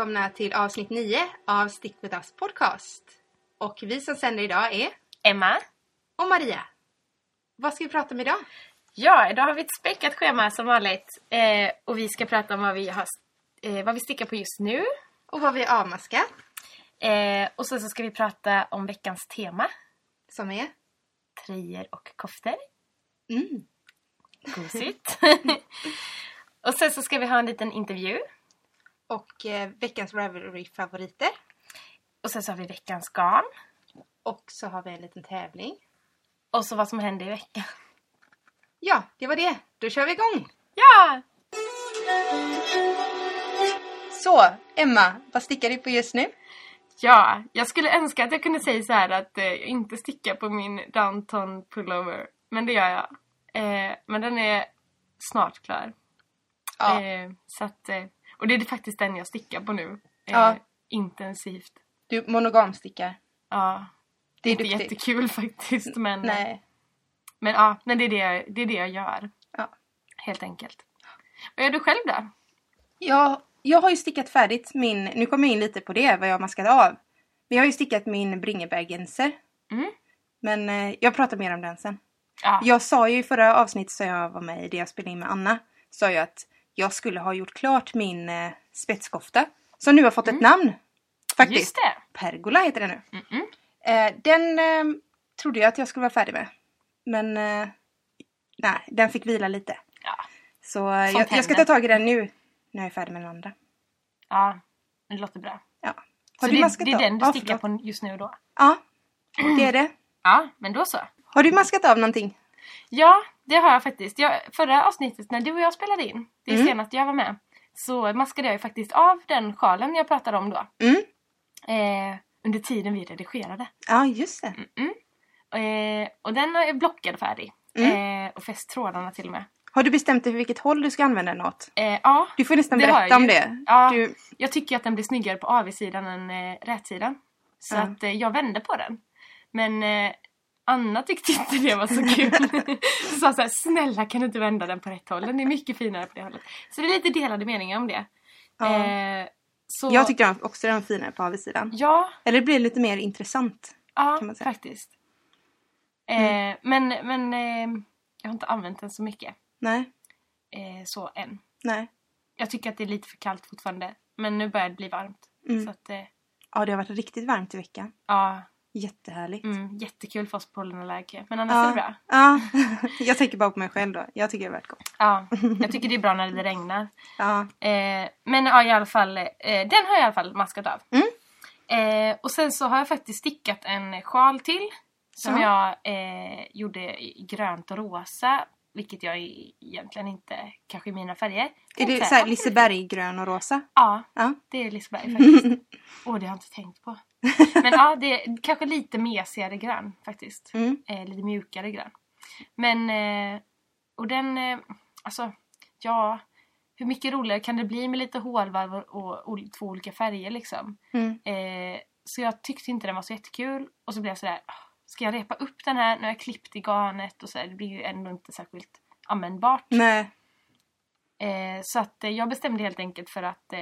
välkomna till avsnitt 9 av Stick With Us Podcast. Och vi som sänder idag är Emma. och Maria. Vad ska vi prata om idag? Ja, idag har vi ett späckat schema som vanligt. Eh, och vi ska prata om vad vi, har, eh, vad vi stickar på just nu. Och vad vi avmaskar, Eh, och sen så ska vi prata om veckans tema. som är... Tröjor och koftor. Mm. Gosigt. och sen så ska vi ha en liten intervju. Och eh, veckans Ravelry-favoriter. Och sen så har vi veckans garn. Och så har vi en liten tävling. Och så vad som händer i veckan. Ja, det var det. Då kör vi igång! Ja! Så, Emma, vad stickar du på just nu? Ja, jag skulle önska att jag kunde säga så här att eh, jag inte stickar på min downton pullover. Men det gör jag. Eh, men den är snart klar. Ja. Eh, så att, eh, och det är faktiskt den jag stickar på nu. Eh, Ja. Intensivt. Du monogamstickar. Ja. Det är inte duktigt. jättekul faktiskt men, Nej. men ja, men det är det, jag, det är det jag gör. Ja. Helt enkelt. Vad gör du själv då? Jag, jag har ju stickat färdigt min, nu kommer jag in lite på det, vad jag har maskat av. Men jag har ju stickat min Bringeberg-genser. Mm. Men eh, jag pratar mer om den sen. Ja. Jag sa ju i förra avsnittet som jag var med i, det jag spelade in med Anna, sa jag att jag skulle ha gjort klart min eh, spetskofta. Som nu har fått ett namn. Faktiskt. Just det. Pergola heter den nu. Mm-mm. Eh, den eh, trodde jag att jag skulle vara färdig med. Men eh, nej, den fick vila lite. Ja. Så eh, jag, jag ska ta tag i den nu. När jag är färdig med den andra. ja, det låter bra. Ja. Så Har du det, maskat det är av? den du Ja, stickar på just nu då? Ja, det är det. Ja, men då så. Har du maskat av någonting? Ja, det har jag faktiskt. Jag, förra avsnittet när du och jag spelade in, det är Mm. senast jag var med, så maskade jag ju faktiskt av den sjalen jag pratade om då. Mm. Eh, under tiden vi redigerade. Ja, just det. Eh, och den är blockad färdig. Mm. Eh, och fäst trådarna till och med. Har du bestämt dig för vilket håll du ska använda den åt? Eh, ja, Du får nästan berätta om det. Ja. Du, jag tycker att den blir snyggare på AV-sidan än eh, rätsidan. Så Ja. att eh, jag vände på den. Men eh, Anna tyckte inte det var så kul. så sa så här, snälla kan du inte vända den på rätt håll? Den är mycket finare på det hållet. Så det är lite delade meningar om det. Ja. Eh, så, Jag tyckte också den var finare på avsidan. Ja, Eller det blir lite mer intressant. ja kan man säga. faktiskt. Eh, men men eh, jag har inte använt den så mycket. Nej, Eh, så än. nej. Jag tycker att det är lite för kallt fortfarande. Men nu börjar det bli varmt. Mm. Så att, eh, Ja, det har varit riktigt varmt i veckan. ja, Jättehärligt. mm, jättekul för oss pollenallergiker. Men annars är det bra. ja. jag tänker bara på mig själv då. Jag tycker det har varit gott. Ja, jag tycker det är bra när det regnar. Ja. Eh, men ja, i alla fall, eh, den har jag i alla fall maskat av. Mm. Eh, och sen så har jag faktiskt stickat en sjal till. Som Ja. jag eh, gjorde i grönt och rosa. Vilket jag i- egentligen inte, kanske i mina färger. Är det så så här, här Liseberg, grön och rosa? Ja, Ja. det är Liseberg faktiskt. Åh, det har jag inte tänkt på. Men ja, det är kanske lite mesigare grön faktiskt. Mm. Eh, lite mjukare grön. Men, eh, och den, eh, alltså, ja. Hur mycket roligare kan det bli med lite hålvarv och, och, och två olika färger liksom? Mm. Eh, så jag tyckte inte den var så jättekul. Och så blev jag sådär, "Ah, ska jag repa upp den här? Nu har jag klippt i garnet och så här, det blir ju ändå inte särskilt användbart. Nej. Eh, så att eh, jag bestämde helt enkelt för att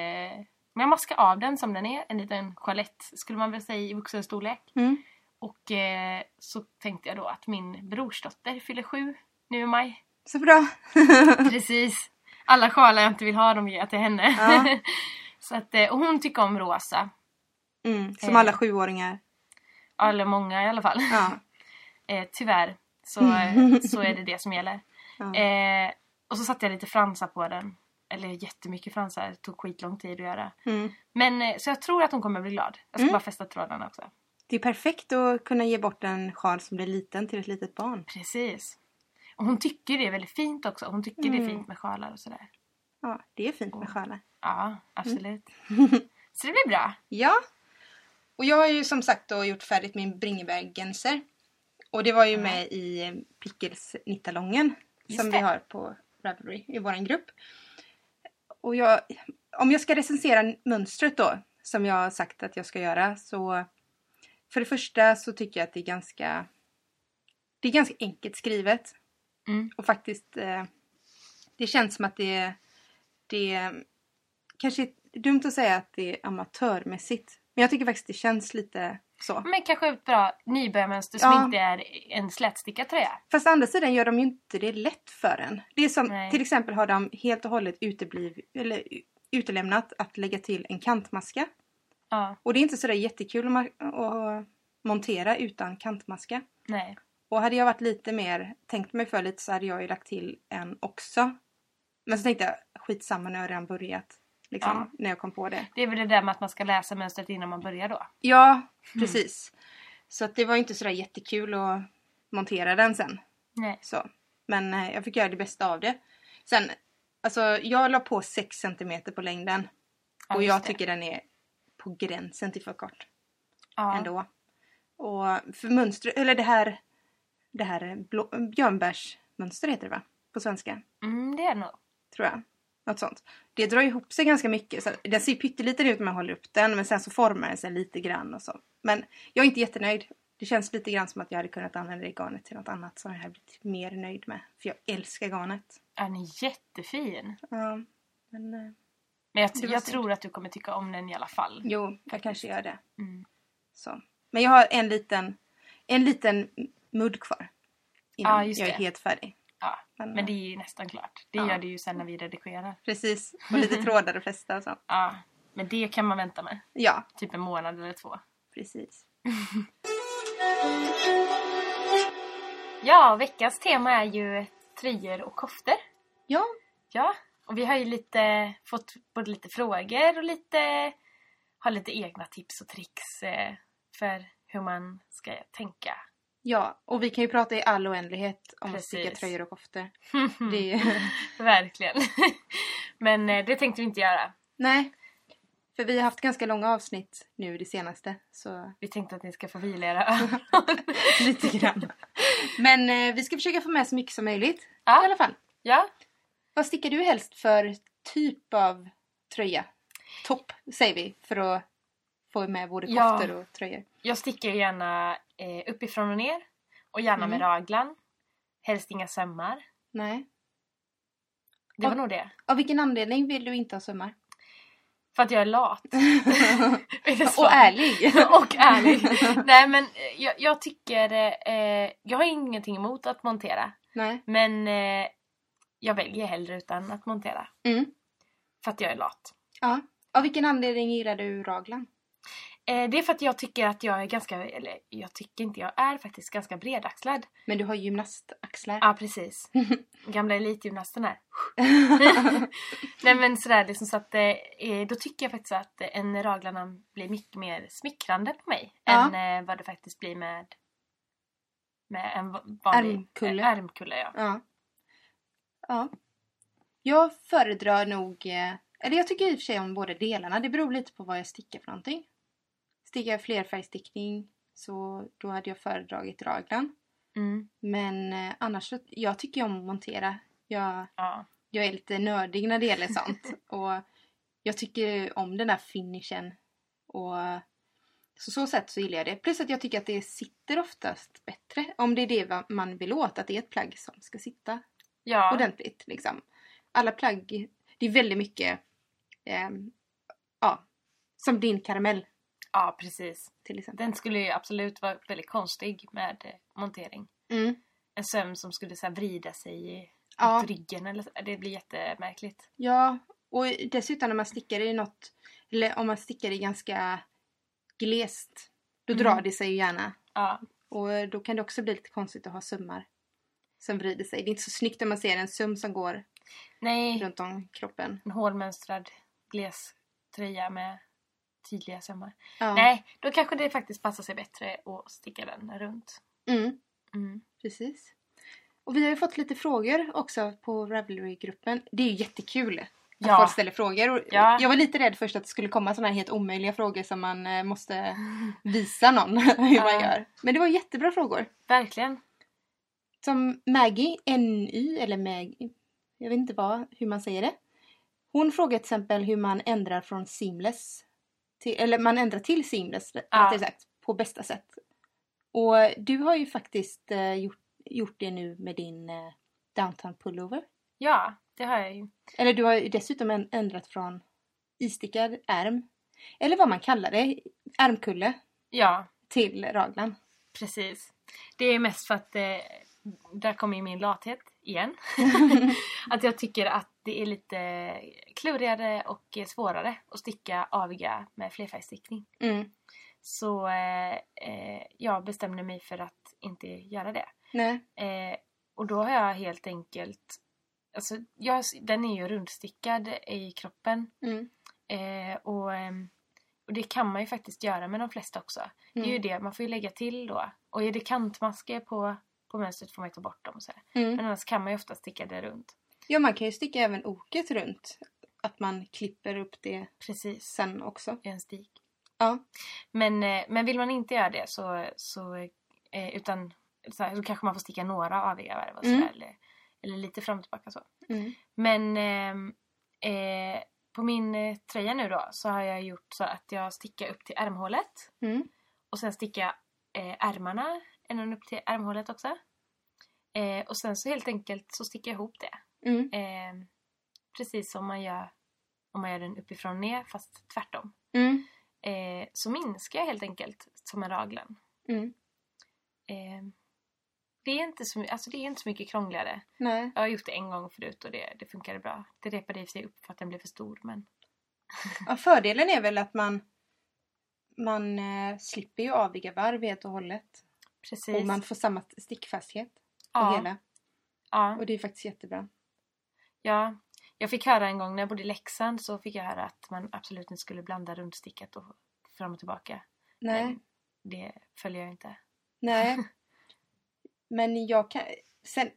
men jag maskar av den som den är. En liten chalett skulle man väl säga i vuxenstorlek. Mm. Och eh, så tänkte jag då att min brorsdotter fyller sju nu i maj. Så bra. Precis. Alla sjalar jag inte vill ha de ger jag till henne. Ja. så att, eh, och hon tycker om rosa. Mm. Som Eh. alla sjuåringar. Eller många i alla fall. Ja. Eh, tyvärr så, eh, så är det det som gäller. Ja. Eh, och så satte jag lite fransar på den. Eller jättemycket fransar. Det tog skitlång tid att göra. Mm. Men så jag tror att hon kommer bli glad. Jag ska Mm. bara fästa trådarna också. Det är perfekt att kunna ge bort en sjal som blir liten till ett litet barn. Precis. Och hon tycker det är väldigt fint också. Hon tycker det är Mm. fint med sjalar och sådär. Ja, det är fint med sjalar. Ja, absolut. så det blir bra. Ja. Och jag har ju som sagt då gjort färdigt min Bringeberg-genser. Och det var ju med i eh, Pickles nittalongen Just som det. vi har på Ravelry i våran grupp. Och jag, om jag ska recensera mönstret då, som jag har sagt att jag ska göra, så för det första så tycker jag att det är ganska det är ganska enkelt skrivet. Mm. Och faktiskt eh, det känns som att det, det kanske dumt att säga att det är amatörmässigt. Men jag tycker faktiskt det känns lite så. Men kanske ett bra nybörjarmönster som Ja. inte är en slätstickad tröja. Fast å andra sidan gör de ju inte det lätt för en. Det är som, Nej. till exempel har de helt och hållet utebliv, eller utelämnat att lägga till en kantmaska. Ja, Och det är inte sådär jättekul att montera utan kantmaska. nej. Och hade jag varit lite mer, tänkt mig för lite så hade jag ju lagt till en också. Men så tänkte jag, skitsamma nu har jag redan börjat. Liksom, Ja. när jag kom på det. Det är väl det där med att man ska läsa mönstret innan man börjar då. Ja, precis. Så att det var inte sådär jättekul att montera den sen. Nej. Så. Men eh, jag fick göra det bästa av det. Sen, alltså jag la på 6 cm på längden. Ja, och jag det. tycker den är på gränsen till för kort Ja. ändå. Och för mönster, eller det här, det här blå, björnbärsmönster heter det va? På svenska, Mm, det är det nog. tror jag. Något sånt. Det drar ihop sig ganska mycket. Så den ser pytteliten ut när man håller upp den men sen så formar den sig lite grann och så. Men jag är inte jättenöjd. Det känns lite grann som att jag hade kunnat använda det garnet till något annat som jag hade blivit mer nöjd med. För jag älskar garnet. Den är jättefin. Ja, men eh, Men jag, jag tror att du kommer tycka om den i alla fall. jo, jag kanske gör det. Mm. Så. Men jag har en liten, en liten mudd kvar. Innan just jag är helt färdig. Men, men det är ju nästan klart. Det Ja. gör det ju sen när vi redigerar. Precis. Och lite trådar och fästa och så. Ja, men det kan man vänta med. Ja, Typ en månad eller två. precis. Ja, veckans tema är ju tröjor och koftor. Ja, Ja, och vi har ju lite fått både lite frågor och lite har lite egna tips och tricks eh, för hur man ska tänka. Ja. Och vi kan ju prata i all oändlighet om att sticka Precis. tröjor och koftor. Det är, Verkligen. Men eh, det tänkte vi inte göra. nej. För vi har haft ganska långa avsnitt nu det senaste. Så Vi tänkte att ni ska få vila era öron. lite grann. Men eh, vi ska försöka få med så mycket som möjligt. I Ja, alla fall. ja. Vad stickar du helst för typ av tröja? Topp säger vi för att få med både Ja. koftor och tröjor. Jag stickar gärna eh, uppifrån och ner. Och gärna med Mm. raglan. Helst inga sömmar. Nej. Det var nog det. Av vilken anledning vill du inte ha sömmar? För att jag är lat. Är och ärlig. och ärlig. Nej men eh, jag, jag tycker... Eh, jag har ingenting emot att montera. Nej. Men eh, jag väljer hellre utan att montera. Mm. För att jag är lat. Ja. Av vilken anledning gillar du raglan? Eh, det är för att jag tycker att jag är ganska... Eller jag tycker inte, jag är faktiskt ganska bredaxlad. Men du har gymnastaxlar. Ja precis. Gamla elitgymnasten här. Nej men sådär liksom så att eh, då tycker jag faktiskt att en raglarna blir mycket mer smickrande på mig. Ja. Än eh, vad det faktiskt blir med med en va- vanlig Ärmkulle. eh, ärmkulle ja. Ja. Ja. Jag föredrar nog... eh, Eller jag tycker i och för sig om båda delarna. Det beror lite på vad jag stickar för någonting. Stickar jag flerfärgstickning så då hade jag föredragit raglan. Mm, Men eh, annars så, jag tycker om att montera. Jag, ja. jag är lite nördig när det gäller sånt. och jag tycker om den där finishen. Och så så sätt så gillar jag det. Plus att jag tycker att det sitter oftast bättre. Om det är det man vill åt. Att det är ett plagg som ska sitta ja. ordentligt. Liksom. Alla plagg, det är väldigt mycket ehm, ja, som din karamell ja precis. till exempel. Den skulle ju absolut vara väldigt konstig med eh, montering. Mm. En söm som skulle så här, vrida sig i- Ja. ryggen eller så. Det blir jättemärkligt. Ja, och dessutom när man stickar i något, eller om man stickar i ganska glest, då Mm. drar det sig ju gärna. Ja, Och då kan det också bli lite konstigt att ha sömmar som vrider sig. Det är inte så snyggt när man ser en söm som går nej. runt om kroppen. En hålmönstrad gles tröja med tydliga sömmar. Ja. Nej, då kanske det faktiskt passar sig bättre att sticka den runt. Mm, Mm. precis. Och vi har ju fått lite frågor också på Ravelry-gruppen. Det är ju jättekul att Ja. folk ställer frågor. Ja. Jag var lite rädd först att det skulle komma sådana här helt omöjliga frågor som man eh, måste visa någon hur Ja. man gör. Men det var jättebra frågor. Verkligen. Som Maggie, NY, eller Maggie, jag vet inte vad, hur man säger det. Hon frågar till exempel hur man ändrar från seamless, till, eller man ändrar till seamless rättare sagt, på bästa sätt. Och du har ju faktiskt eh, gjort, gjort det nu med din eh, downtown pullover. Ja, det har jag ju. Eller du har ju dessutom ändrat från istickad ärm. Eller vad man kallar det, ärmkulle Ja, till raglan. precis. Det är mest för att eh, där kommer ju min lathet igen. att jag tycker att det är lite klurigare och svårare att sticka aviga med flerfärgstickning. Mm. Så eh, eh, jag bestämde mig för att inte göra det. Eh, och då har jag helt enkelt... Alltså, jag, den är ju rundstickad i kroppen. Mm. Eh, och, ehm, och det kan man ju faktiskt göra med de flesta också. Det är ju Mm. det, man får ju lägga till då. Och är det kantmasker på, på mönstret får man ju ta bort dem och så. här. Mm. Men annars kan man ju ofta sticka det runt. Ja, man kan ju sticka även oket runt. Att man klipper upp det Precis, sen också. i en stik. Ja. Men, eh, men vill man inte göra det så, så eh, utan så, här, så kanske man får sticka några aviga varv och Mm. sådär, eller, eller lite fram och tillbaka så. Mm. Men ehm, eh, på min eh, tröja nu då så har jag gjort så att jag stickar upp till ärmhålet Mm. och sen stickar jag eh, ärmarna ända upp till ärmhålet också. Eh, och sen så helt enkelt så stickar jag ihop det. Mm. Eh, precis som man gör om man gör den uppifrån och ner fast tvärtom. Mm. Eh, så minskar jag helt enkelt som en raglan. Mm. Eh, det, är inte så, alltså det är inte så mycket krångligare. Nej. Jag har gjort det en gång förut och det, det funkade bra. Det repade i sig upp för att den blev för stor men Ja, fördelen är väl att man man eh, slipper ju aviga varv helt och hållet. Precis. Och man får samma stickfasthet på ja, hela. ja, Och det är faktiskt jättebra. ja. Jag fick höra en gång när jag bodde i Leksand så fick jag höra att man absolut inte skulle blanda rundstickat och fram och tillbaka. Nej. Men det följer jag inte. Nej. Men jag kan... Sen,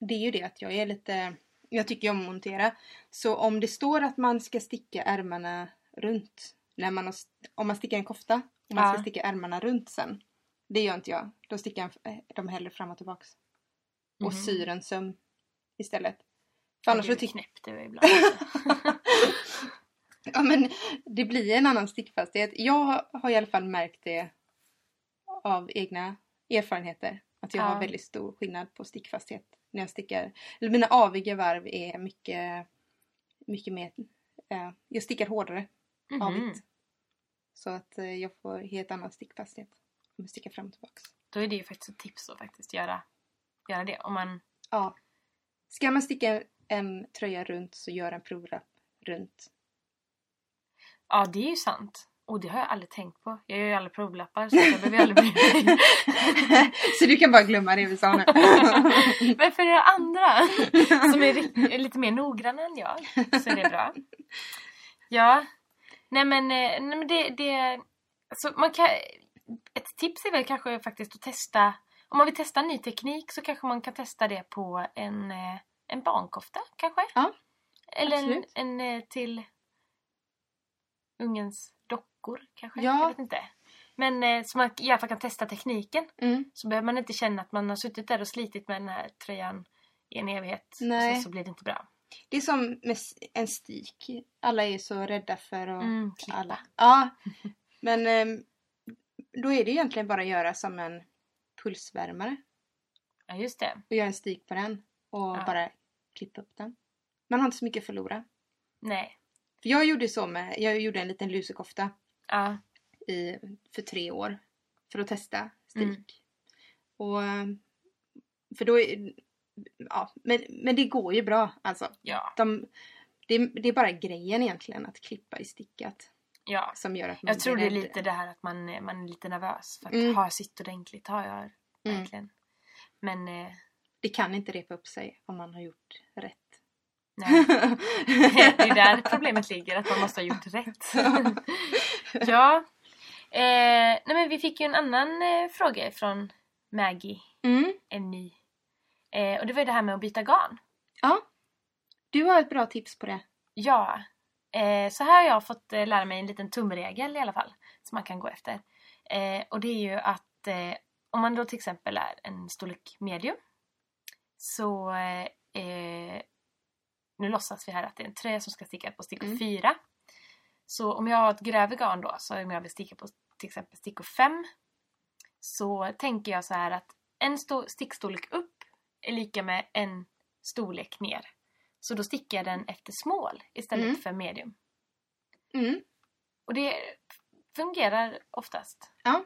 det är ju det att jag är lite... Jag tycker om att montera. Så om det står att man ska sticka ärmarna runt. När man har, om man stickar en kofta. Och man Ja. ska sticka ärmarna runt sen. Det gör inte jag. Då stickar jag eh, dem hellre fram och tillbaks. Och Mhm. syr en söm istället. För annars du så tycker knäpp du ibland. Ja men det blir en annan stickfasthet. Jag har i alla fall märkt det av egna erfarenheter. Att jag Ja. har väldigt stor skillnad på stickfasthet när jag stickar. Eller mina aviga varv är mycket, mycket mer... Eh, jag stickar hårdare Mhm. avigt. Så att eh, jag får helt annan stickfasthet. Stickar fram och tillbaks. Då är det ju faktiskt ett tips att faktiskt göra, göra det. Om man, Ja. Ska man sticka en tröja runt så gör en provrapp runt. ja, det är ju sant. Och det har jag aldrig tänkt på. Jag gör ju aldrig provlappar så jag behöver aldrig bry mig. så du kan bara glömma det vi sa nu. Men för er andra som är lite mer noggranna än jag så är det bra. Ja. Nej men, eh, nej, men det, det... Alltså man kan, ett tips är väl kanske faktiskt att testa... Om man vill testa ny teknik så kanske man kan testa det på en, eh, en barnkofta kanske? Ja, Eller en, absolut. en eh, till ungens dockor kanske? Ja. Jag vet inte. Men eh, så man i alla fall kan testa tekniken. Mm. Så behöver man inte känna att man har suttit där och slitit med den här tröjan i en evighet. Nej. Och så, så blir det inte bra. Det är som med en stik. Alla är så rädda för att... Mm, klippa. alla. Ja. Men ehm, då är det egentligen bara att göra som en pulsvärmare. Ja, just det. Och göra en stik på den. Och Ja. bara klippa upp den. Man har inte så mycket att förlora. Nej. För jag gjorde så med... Jag gjorde en liten lusekofta Ja. i, för tre år. För att testa stik. Mm. Och... För då är... Ja, men, men det går ju bra alltså. Ja. De, det, det är bara grejen egentligen att klippa i stickat. Ja. Som gör att man Jag tror det är lite det här att man, man är lite nervös. För att Mm. har jag sytt ordentligt? Har jag Mm. verkligen? Men eh, Det kan inte repa upp sig om man har gjort rätt. nej. det är där problemet ligger. Att man måste ha gjort rätt. ja. Eh, nej men vi fick ju en annan eh, fråga från Maggie. mm. En ny. Eh, och det var ju det här med att byta garn. Ja. Du har ett bra tips på det. Ja, eh, så här har jag fått eh, lära mig en liten tumregel i alla fall. Som man kan gå efter. Eh, och det är ju att eh, om man då till exempel är en storlek medium. Så eh, eh, nu låtsas vi här att det är en tröja som ska stickas på stickor Mm. 4. Så om jag har ett grövre garn då, så om jag vill sticka på till exempel stickor 5. Så tänker jag så här att en sto- stickstorlek upp är lika med en storlek ner. Så då stickar jag den efter small istället Mm. för medium. Mm. Och det fungerar oftast. Ja.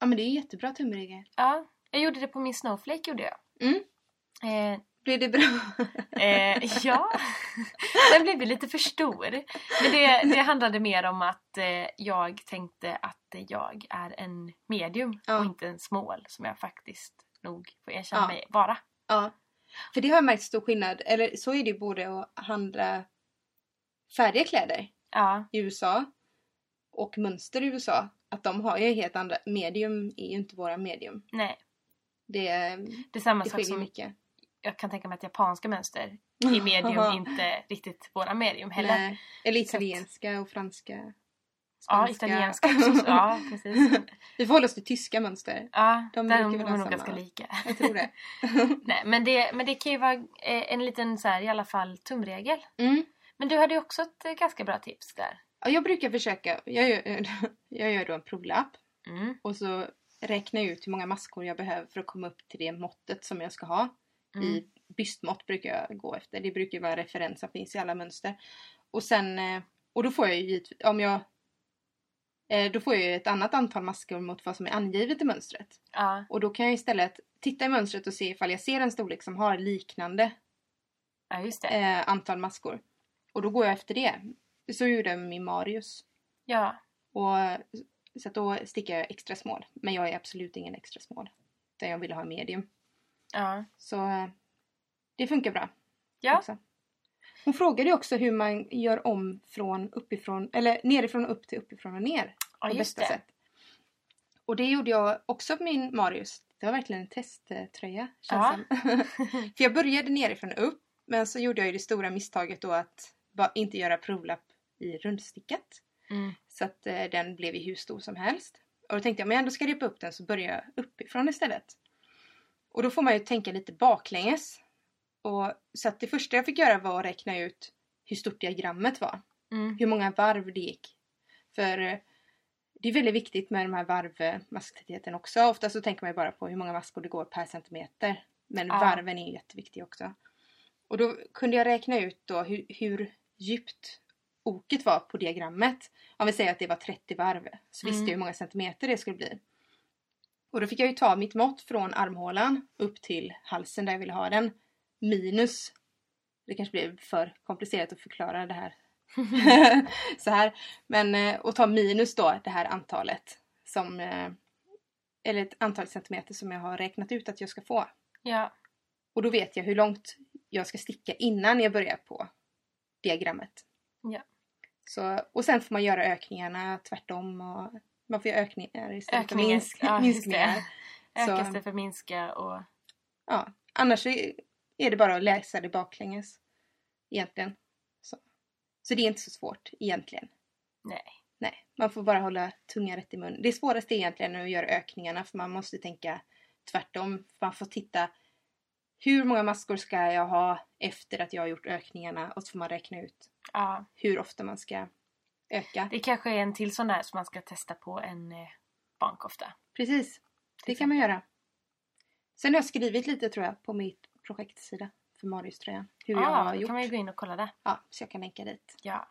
Ja men det är jättebra tumregel. Ja, jag gjorde det på min snowflake gjorde jag. Mm. Eh, Blev det bra? Eh, ja, den blev lite för stor. Men det, det handlade mer om att eh, jag tänkte att jag är en medium Ja. och inte en small som jag faktiskt nog får erkänna Ja. mig vara. ja. För det har jag märkt stor skillnad. Eller så är det ju både att handla färdiga kläder Ja, i USA och mönster i USA. Att de har ju helt andra... Medium är ju inte våra medium. nej. Det, Det är samma det sak som mycket. jag kan tänka mig att japanska mönster i medium inte riktigt våra medium heller. Nej. Eller italienska och franska. Ja, spanska. italienska också. Ja, precis. Vi får hålla oss till tyska mönster. Ja, De där brukar ha nog ganska lika. Jag tror det. Nej, men det, men det kan ju vara eh, en liten så här, i alla fall tumregel. Mm. Men du hade ju också ett eh, ganska bra tips där. Ja, jag brukar försöka. Jag gör, jag gör då en provlapp Mm. och så räknar jag ut hur många maskor jag behöver för att komma upp till det måttet som jag ska ha. Mm. I bystmått brukar jag gå efter. Det brukar vara en referens som finns i alla mönster. Och sen, eh, och då får jag ju om jag då får jag ju ett annat antal maskor mot vad som är angivet i mönstret. Ja, Och då kan jag istället titta i mönstret och se ifall jag ser en storlek som har liknande ja, eh, antal maskor. Och då går jag efter det. Så gjorde jag med Marius. Ja, Och, så då stickar jag extra small. Men jag är absolut ingen extra small. Utan jag ville ha medium. ja. Så eh, det funkar bra. Ja, Också. Hon frågade också hur man gör om från uppifrån, eller nerifrån och upp till uppifrån och ner. ja på bästa det. sätt. Och det gjorde jag också på min Marius. Det var verkligen en testtröja. Känns Ja. För jag började nerifrån och upp. Men så gjorde jag ju det stora misstaget då att bara inte göra provlapp i rundstickat. Mm. Så att eh, den blev ju hur stor som helst. Och då tänkte jag, men ändå ska repa upp den så börjar jag uppifrån istället. Och då får man ju tänka lite baklänges. Och, så det första jag fick göra var att räkna ut hur stort diagrammet var. Mm. Hur många varv det gick. För eh, det är väldigt viktigt med de här varvmasktätheten också. Ofta så tänker man ju bara på hur många maskor det går per centimeter. Men Ja. varven är jätteviktiga också. Och då kunde jag räkna ut då hur, hur djupt oket var på diagrammet. Om vi säger att det var 30 varv. Så visste Mm. jag hur många centimeter det skulle bli. Och då fick jag ju ta mitt mått från armhålan upp till halsen där jag ville ha den. Minus. Det kanske blir för komplicerat att förklara det här så här. Men eh, och ta minus då det här antalet som eh, eller ett antal centimeter som jag har räknat ut att jag ska få. Ja, Och då vet jag hur långt jag ska sticka innan jag börjar på diagrammet. Ja. Så, och sen får man göra ökningarna tvärtom och man får göra ökningar istället för ökningar. minsk, ja, minskningar. Öka istället för minska och... Ja, annars är det bara att läsa det baklänges. Egentligen. Så, så det är inte så svårt egentligen. Nej. Nej, man får bara hålla tungan rätt i mun. Det svåraste är egentligen att göra ökningarna för man måste tänka tvärtom. Man får titta hur många maskor ska jag ha efter att jag har gjort ökningarna och så får man räkna ut Ja, hur ofta man ska öka. det kanske är en till sån där som man ska testa på en eh, barnkofta. Precis, det kan man göra. Sen har jag skrivit lite tror jag på mitt projektsida för Marius-tröjan. Hur jag Ja, har då gjort. kan man ju gå in och kolla där. Ja, så jag kan länka dit. Ja.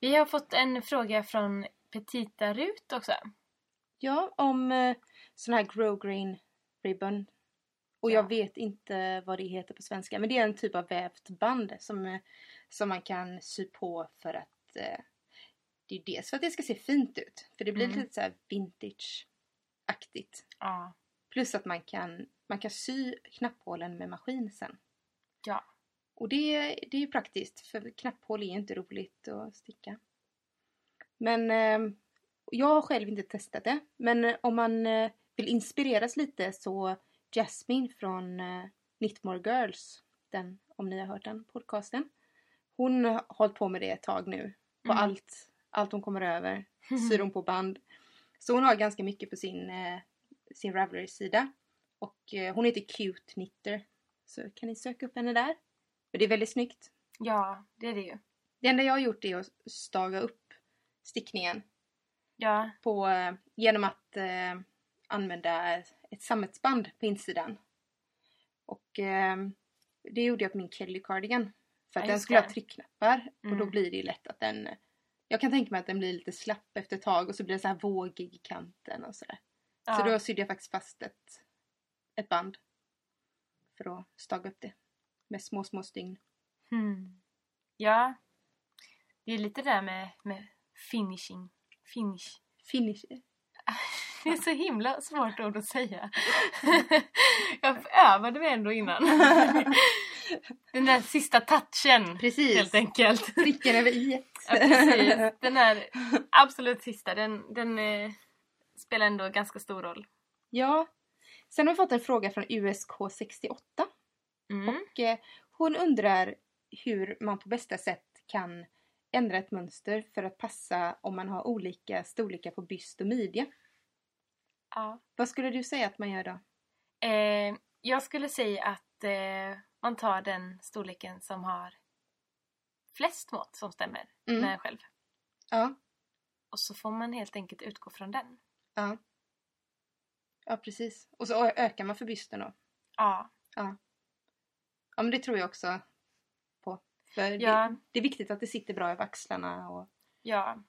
Vi har fått en fråga från Petita Rut också. Ja, om eh, sån här growgrain ribbon. Och Ja. jag vet inte vad det heter på svenska. Men det är en typ av vävt band som, eh, som man kan sy på för att eh, det är dels för att det ska se fint ut. För det blir Mm. lite så här vintage-aktigt. Ja. Plus att man kan, man kan sy knapphålen med maskin sen. Ja. Och det, det är ju praktiskt för knapphål är inte roligt att sticka. Men eh, jag har själv inte testat det. Men eh, om man eh, vill inspireras lite så Jasmine från eh, Knitmore Girls, den, om ni har hört den podcasten. Hon har hållit på med det ett tag nu. På Mm. allt, allt hon kommer över syr hon på band. Så hon har ganska mycket på sin, eh, sin Ravelry-sida. Och eh, hon heter Cute Knitter. Så kan ni söka upp henne där. För det är väldigt snyggt. Ja, det är det ju. Det enda jag har gjort är att staga upp stickningen Ja, på, eh, genom att eh, använda ett sammetsband på insidan. Och eh, det gjorde jag på min Kelly Cardigan. För att Ja, den skulle ha tryckknappar och då Mm. blir det lätt att den Jag kan tänka mig att den blir lite slapp efter ett tag och så blir den så här vågig i kanten och sådär. Ja. Så då sydde jag faktiskt fast ett, ett band. För att staga upp det. Med små, små stygn. Hmm. Ja. Det är lite det där med, med finishing. Finish. Finish. Det är så himla svårt ord att säga. Jag övade mig ändå innan. Den där sista touchen. Precis. Helt enkelt. Pricken över i. Ja, precis. Den här absolut sista, den, den eh, spelar ändå ganska stor roll. Ja. Sen har vi fått en fråga från USK68. Mm. Och eh, hon undrar hur man på bästa sätt kan ändra ett mönster för att passa om man har olika storlekar på byst och midja. Ja. Vad skulle du säga att man gör då? Eh, jag skulle säga att eh, man tar den storleken som har flest mått som stämmer Mm. med en själv. Ja. Och så får man helt enkelt utgå från den. Ja. Ja, precis. Och så ökar man för bysten då. Ja. Ja, men det tror jag också på. För Ja. det, det är viktigt att det sitter bra över axlarna och, Ja.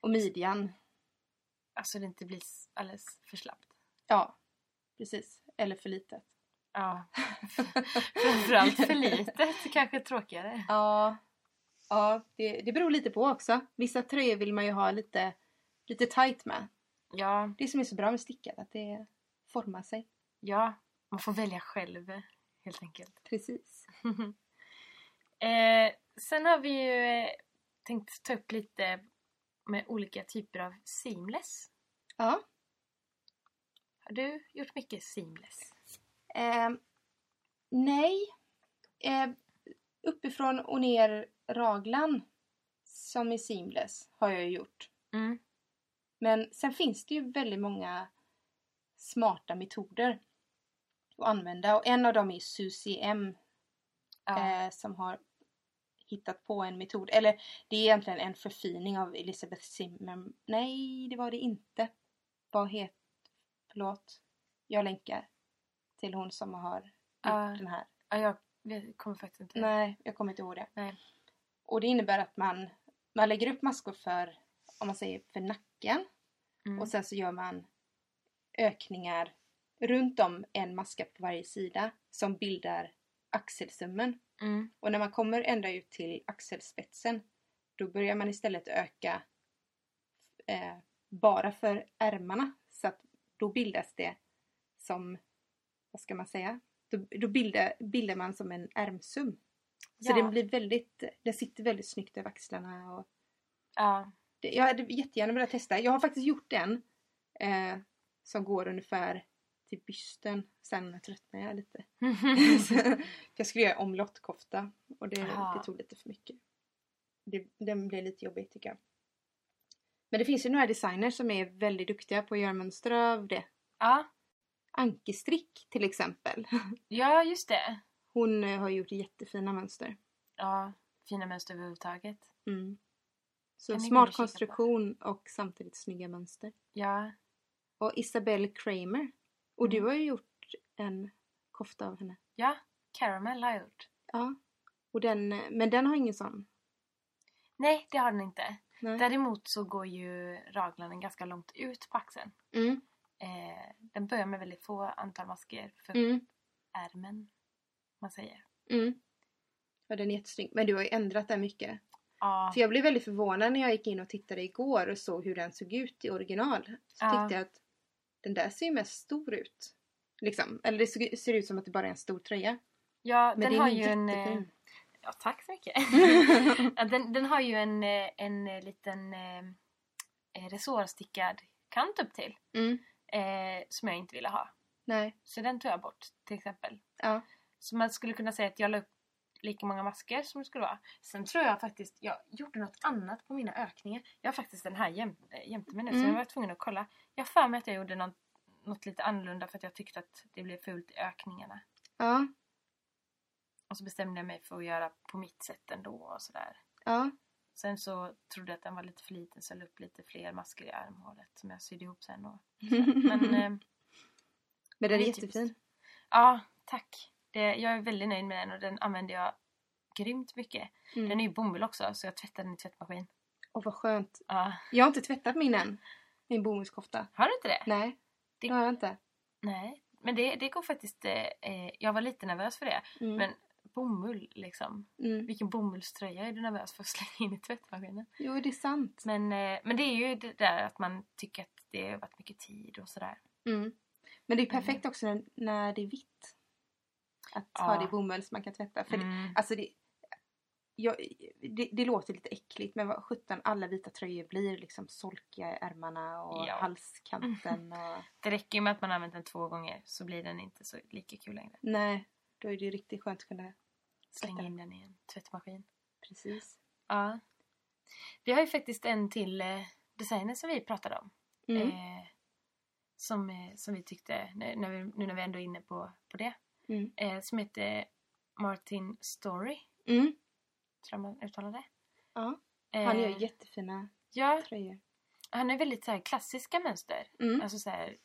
och midjan. Alltså det inte blir alldeles för slappt. Ja, precis. Eller för litet. Ja. Framförallt för litet. Kanske tråkigare. Ja, ja det, det beror lite på också. Vissa tröjor vill man ju ha lite, lite tight med. Ja. Det som är så bra med stickat, att det formar sig. Ja. Man får välja själv helt enkelt. Precis. eh, sen har vi ju eh, tänkt ta upp lite med olika typer av seamless. Ja. Har du gjort mycket seamless? Eh, nej. Eh, uppifrån och ner raglan som är seamless har jag gjort. Mm. Men sen finns det ju väldigt många smarta metoder att använda och en av dem är Susie M Ja. eh, som har hittat på en metod. Eller det är egentligen en förfining av Elizabeth Zimmer. Nej, det var det inte. Vad heter... Förlåt. Jag länkar till hon som har gjort Ja. den här. ja, jag kommer faktiskt inte Nej, jag kommer inte ihåg det. Nej. Och det innebär att man, man lägger upp maskor för, om man säger för nacken. Mm. Och sen så gör man ökningar runt om en maska på varje sida som bildar axelsummen. Mm. Och när man kommer ända ut till axelspetsen då börjar man istället öka eh, bara för ärmarna. Så att då bildas det som, vad ska man säga? Då, då bildar, bildar man som en ärmsum. Så Ja. den blir väldigt, den sitter väldigt snyggt över axlarna. Och Ja. Det, jag hade jättegärna velat testa. Jag har faktiskt gjort en eh, som går ungefär till bysten. Sen tröttnade jag lite. Så, jag skulle göra omlottkofta och det, det tog lite för mycket. Det, den blev lite jobbig tycker jag. Men det finns ju några designers som är väldigt duktiga på att göra mönster av det. ja. Ankestrick till exempel. ja, just det. Hon eh, har gjort jättefina mönster. Ja, fina mönster överhuvudtaget. Mm. Så smart konstruktion och samtidigt snygga mönster. Ja, Och Isabelle Kramer. Och du Mm. har ju gjort en kofta av henne. ja. Caramel har jag gjort. Ja. Och den, men den har ingen sån. Nej, det har den inte. Nej. Däremot så går ju raglanen ganska långt ut på axeln. Mm. Eh, den börjar med väldigt få antal masker för Mm. ärmen. Man säger. Mm. Ja, den är jättesnygg. Men du har ju ändrat den mycket. Ja, För jag blev väldigt förvånad när jag gick in och tittade igår och såg hur den såg ut i original. Så Ja. tyckte jag att den där ser ju mest stor ut. Liksom. Eller det ser- ser ut som att det bara är en stor tröja. ja Men den har en ju en... eh, jättefin. Ja, tack så mycket. ja, den, den har ju en, eh, en eh, liten eh, resårstickad kant upp till. Mm. Eh, som jag inte ville ha. Nej. Så den tog jag bort till exempel. Ja. Så man skulle kunna säga att jag la upp lika många masker som det skulle vara. Sen tror jag faktiskt, jag gjorde något annat på mina ökningar. Jag har faktiskt den här jäm, äh, jämte mig nu så Mm. jag var tvungen att kolla. Jag för mig att jag gjorde något, något lite annorlunda för att jag tyckte att det blev fult i ökningarna. Ja. Och så bestämde jag mig för att göra på mitt sätt ändå och sådär. Ja. Sen så trodde jag att den var lite för liten så jag la upp lite fler masker i armhålet som jag sydde ihop sen. Och, men eh, Men den är jättefin. typiskt. ja, tack. Det, jag är väldigt nöjd med den och den använder jag grymt mycket. Mm. Den är ju bomull också så jag tvättar den i tvättmaskin. Åh vad skönt. Ja. Jag har inte tvättat min än. Min bomullskofta. Har du inte det? Nej, det Det- har jag inte. Nej. Men det, det går faktiskt... Eh, eh, jag var lite nervös för det. Mm. Men bomull liksom. Mm. Vilken bomullströja är du nervös för att slänga in i tvättmaskinen? Jo, det är sant. Men, eh, men det är ju det där att man tycker att det har varit mycket tid och sådär. Mm. Men det är perfekt också när, när det är vitt. Att ha Ja. det i bomull som man kan tvätta. För det, Mm. alltså det, jag, det, det låter lite äckligt men vad sjutton alla vita tröjor blir liksom solkiga i ärmarna och Ja. halskanten. Och, Det räcker ju med att man använt den två gånger så blir den inte så lika kul längre. nej, då är det ju riktigt skönt att kunna Slänga in den i en tvättmaskin. Precis. Ja. Vi har ju faktiskt en till eh, designer som vi pratade om. Mm. Eh, som, eh, som vi tyckte, när när vi, nu när vi ändå är inne på, på det. Mm. Eh, som heter Martin Story. Mm. Tror man uttalar det. Ja, Eh, han gör jättefina Ja, tröjor. han är väldigt så här klassiska mönster. Mm. Alltså så här,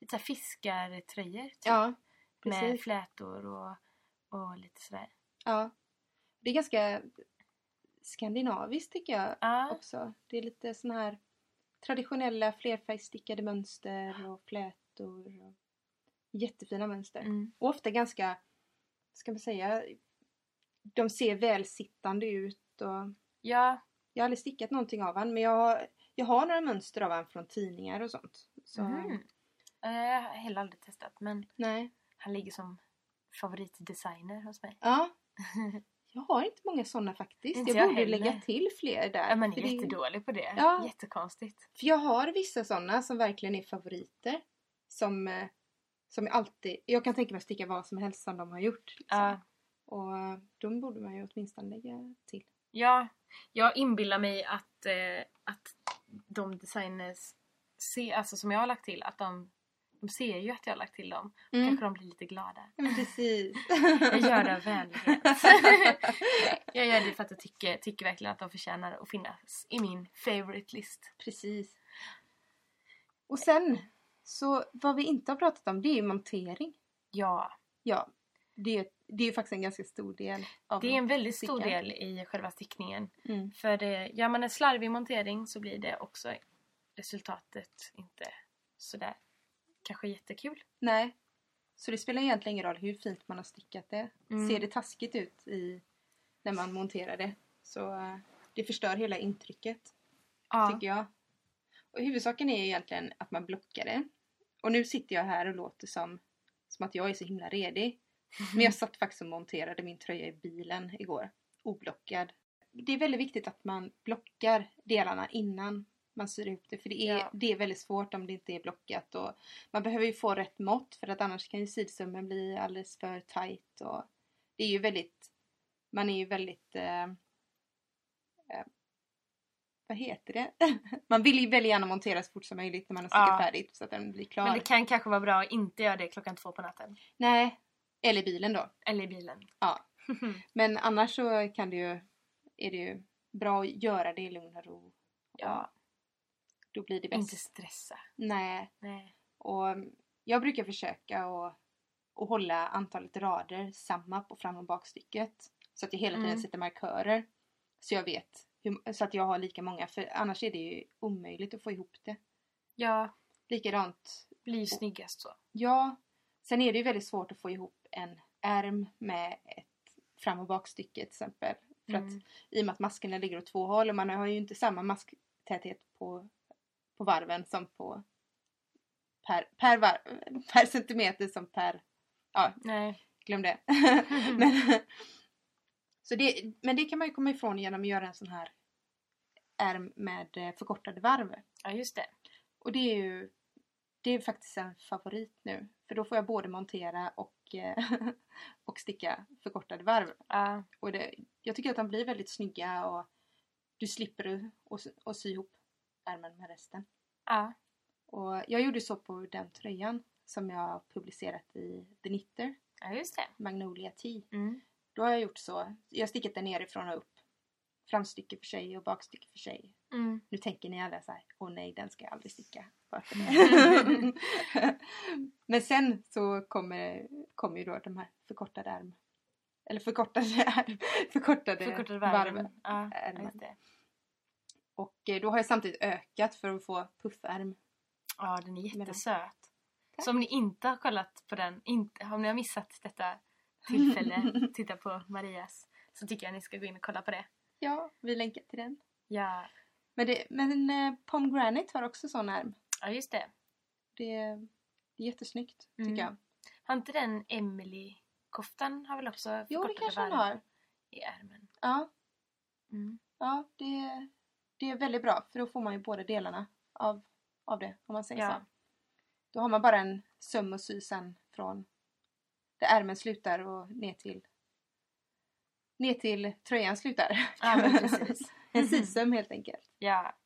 lite så här fiskartröjor. Typ, Ja, med precis. flätor och, och lite sådär. Ja. Det är ganska skandinaviskt tycker jag Ja, också. Det är lite såna här traditionella flerfärgstickade mönster och flätor. Och jättefina mönster. mm, Och ofta ganska, ska man säga, de ser välsittande ut. Och ja, jag har aldrig stickat någonting av han men jag har, jag har några mönster av han från tidningar och sånt. Så, mhm. Eh, Jag har heller aldrig testat men nej. han ligger som favoritdesigner hos mig. Ja. Jag har inte många sådana faktiskt. Inte jag, jag borde heller. lägga till fler där. Ja, man är för det- jättedålig på det. Ja. Jättekonstigt. För jag har vissa sådana som verkligen är favoriter. Som, eh, som jag alltid... Jag kan tänka mig att sticka vad som helst som de har gjort. Liksom. Ja. Och eh, de borde man ju åtminstone lägga till. Ja, jag inbillar mig att, eh, att de designers se, alltså som jag har lagt till, att de, de ser ju att jag har lagt till dem. Mm. Kanske de blir lite glada. Men precis. Jag gör det av vänlighet. jag gör det för att jag tycker, tycker verkligen att de förtjänar att finnas i min favorite list. precis. Och sen, så vad vi inte har pratat om det är ju montering. Ja, Ja, det är, det är faktiskt en ganska stor del av det är en väldigt stor del i själva stickningen. Mm. För det, gör man en slarvig montering så blir det också resultatet inte sådär kanske jättekul. Nej. Så det spelar egentligen ingen roll hur fint man har stickat det. Mm. Ser det taskigt ut i, när man monterar det så eh, det förstör hela intrycket. Ja. tycker jag. Och huvudsaken är egentligen att man blockar det. Och nu sitter jag här och låter som, som att jag är så himla redig. Men jag satt faktiskt och monterade min tröja i bilen igår. Oblockad. Det är väldigt viktigt att man blockar delarna innan man syr ihop det. För det är, Ja. det är väldigt svårt om det inte är blockat. Och man behöver ju få rätt mått för att annars kan ju sidsummen bli alldeles för tight. Och det är ju väldigt... Man är ju väldigt... Eh, eh, vad heter det? man vill ju väldigt gärna montera så fort som möjligt när man har stickat Ja. färdigt så att den blir klar. Men det kan kanske vara bra att inte göra det klockan två på natten. Nej, eller bilen då. Eller i bilen. Ja. Men annars så kan det ju, är det ju bra att göra det i lugn och ro. ja, Då blir det bäst. inte stressa. Nej. Nej. Och mm, jag brukar försöka att, att hålla antalet rader samma på fram och bakstycket. Så att jag hela tiden Mm. sätter markörer. Så jag vet, hur, så att jag har lika många. För annars är det ju omöjligt att få ihop det. Ja, Likadant, blir ju snyggast så. ja. Sen är det ju väldigt svårt att få ihop en ärm med ett fram och bakstycke till exempel. För att Mm. i och med att maskerna ligger åt två håll och man har ju inte samma masktäthet på, på varven som på per, per, var, per centimeter som per... Ja, Nej. glöm det. men, så det. Men det kan man ju komma ifrån genom att göra en sån här ärm med eh, förkortade varv. Ja, just det. Och det är ju det är faktiskt en favorit nu. För då får jag både montera och, eh, och sticka förkortade varv. Ja, Och det, jag tycker att de blir väldigt snygga och du slipper att, sy ihop ärmen med resten. ja. Och jag gjorde så på den tröjan som jag publicerat i The Knitter, ja just det. Magnolia Tea. Mm. Då har jag gjort så. Jag har stickat den nerifrån och upp. Framstycke för sig och bakstycke för sig. Mm. Nu tänker ni alla så här, åh nej den ska jag aldrig sticka. Men sen så kommer, kommer ju då de här förkortade ärm. Eller förkortade. Förkortade, Förkortade varven. Ja. Och eh, då har jag samtidigt ökat för att få puffärm. Ja, den är jättesöt. Tack. Så om ni inte har kollat på den, inte, om ni har missat detta tillfälle, titta på Marias, så tycker jag ni ska gå in och kolla på det. Ja, vi länkar till den. Ja, Men, det, men eh, Pomgranate har också sån ärm. ja just det. Det, det är jättesnyggt tycker Mm. jag. Har inte den Emily-koftan har väl också Jo, det kanske varv har. i ärmen? Ja, Mm. ja det, det är väldigt bra för då får man ju båda delarna av, av det om man säger Ja. så. Då har man bara en söm och sy sen från där ärmen slutar och ner till ner till tröjan slutar. Ja, men precis. en sysöm helt enkelt. Ja.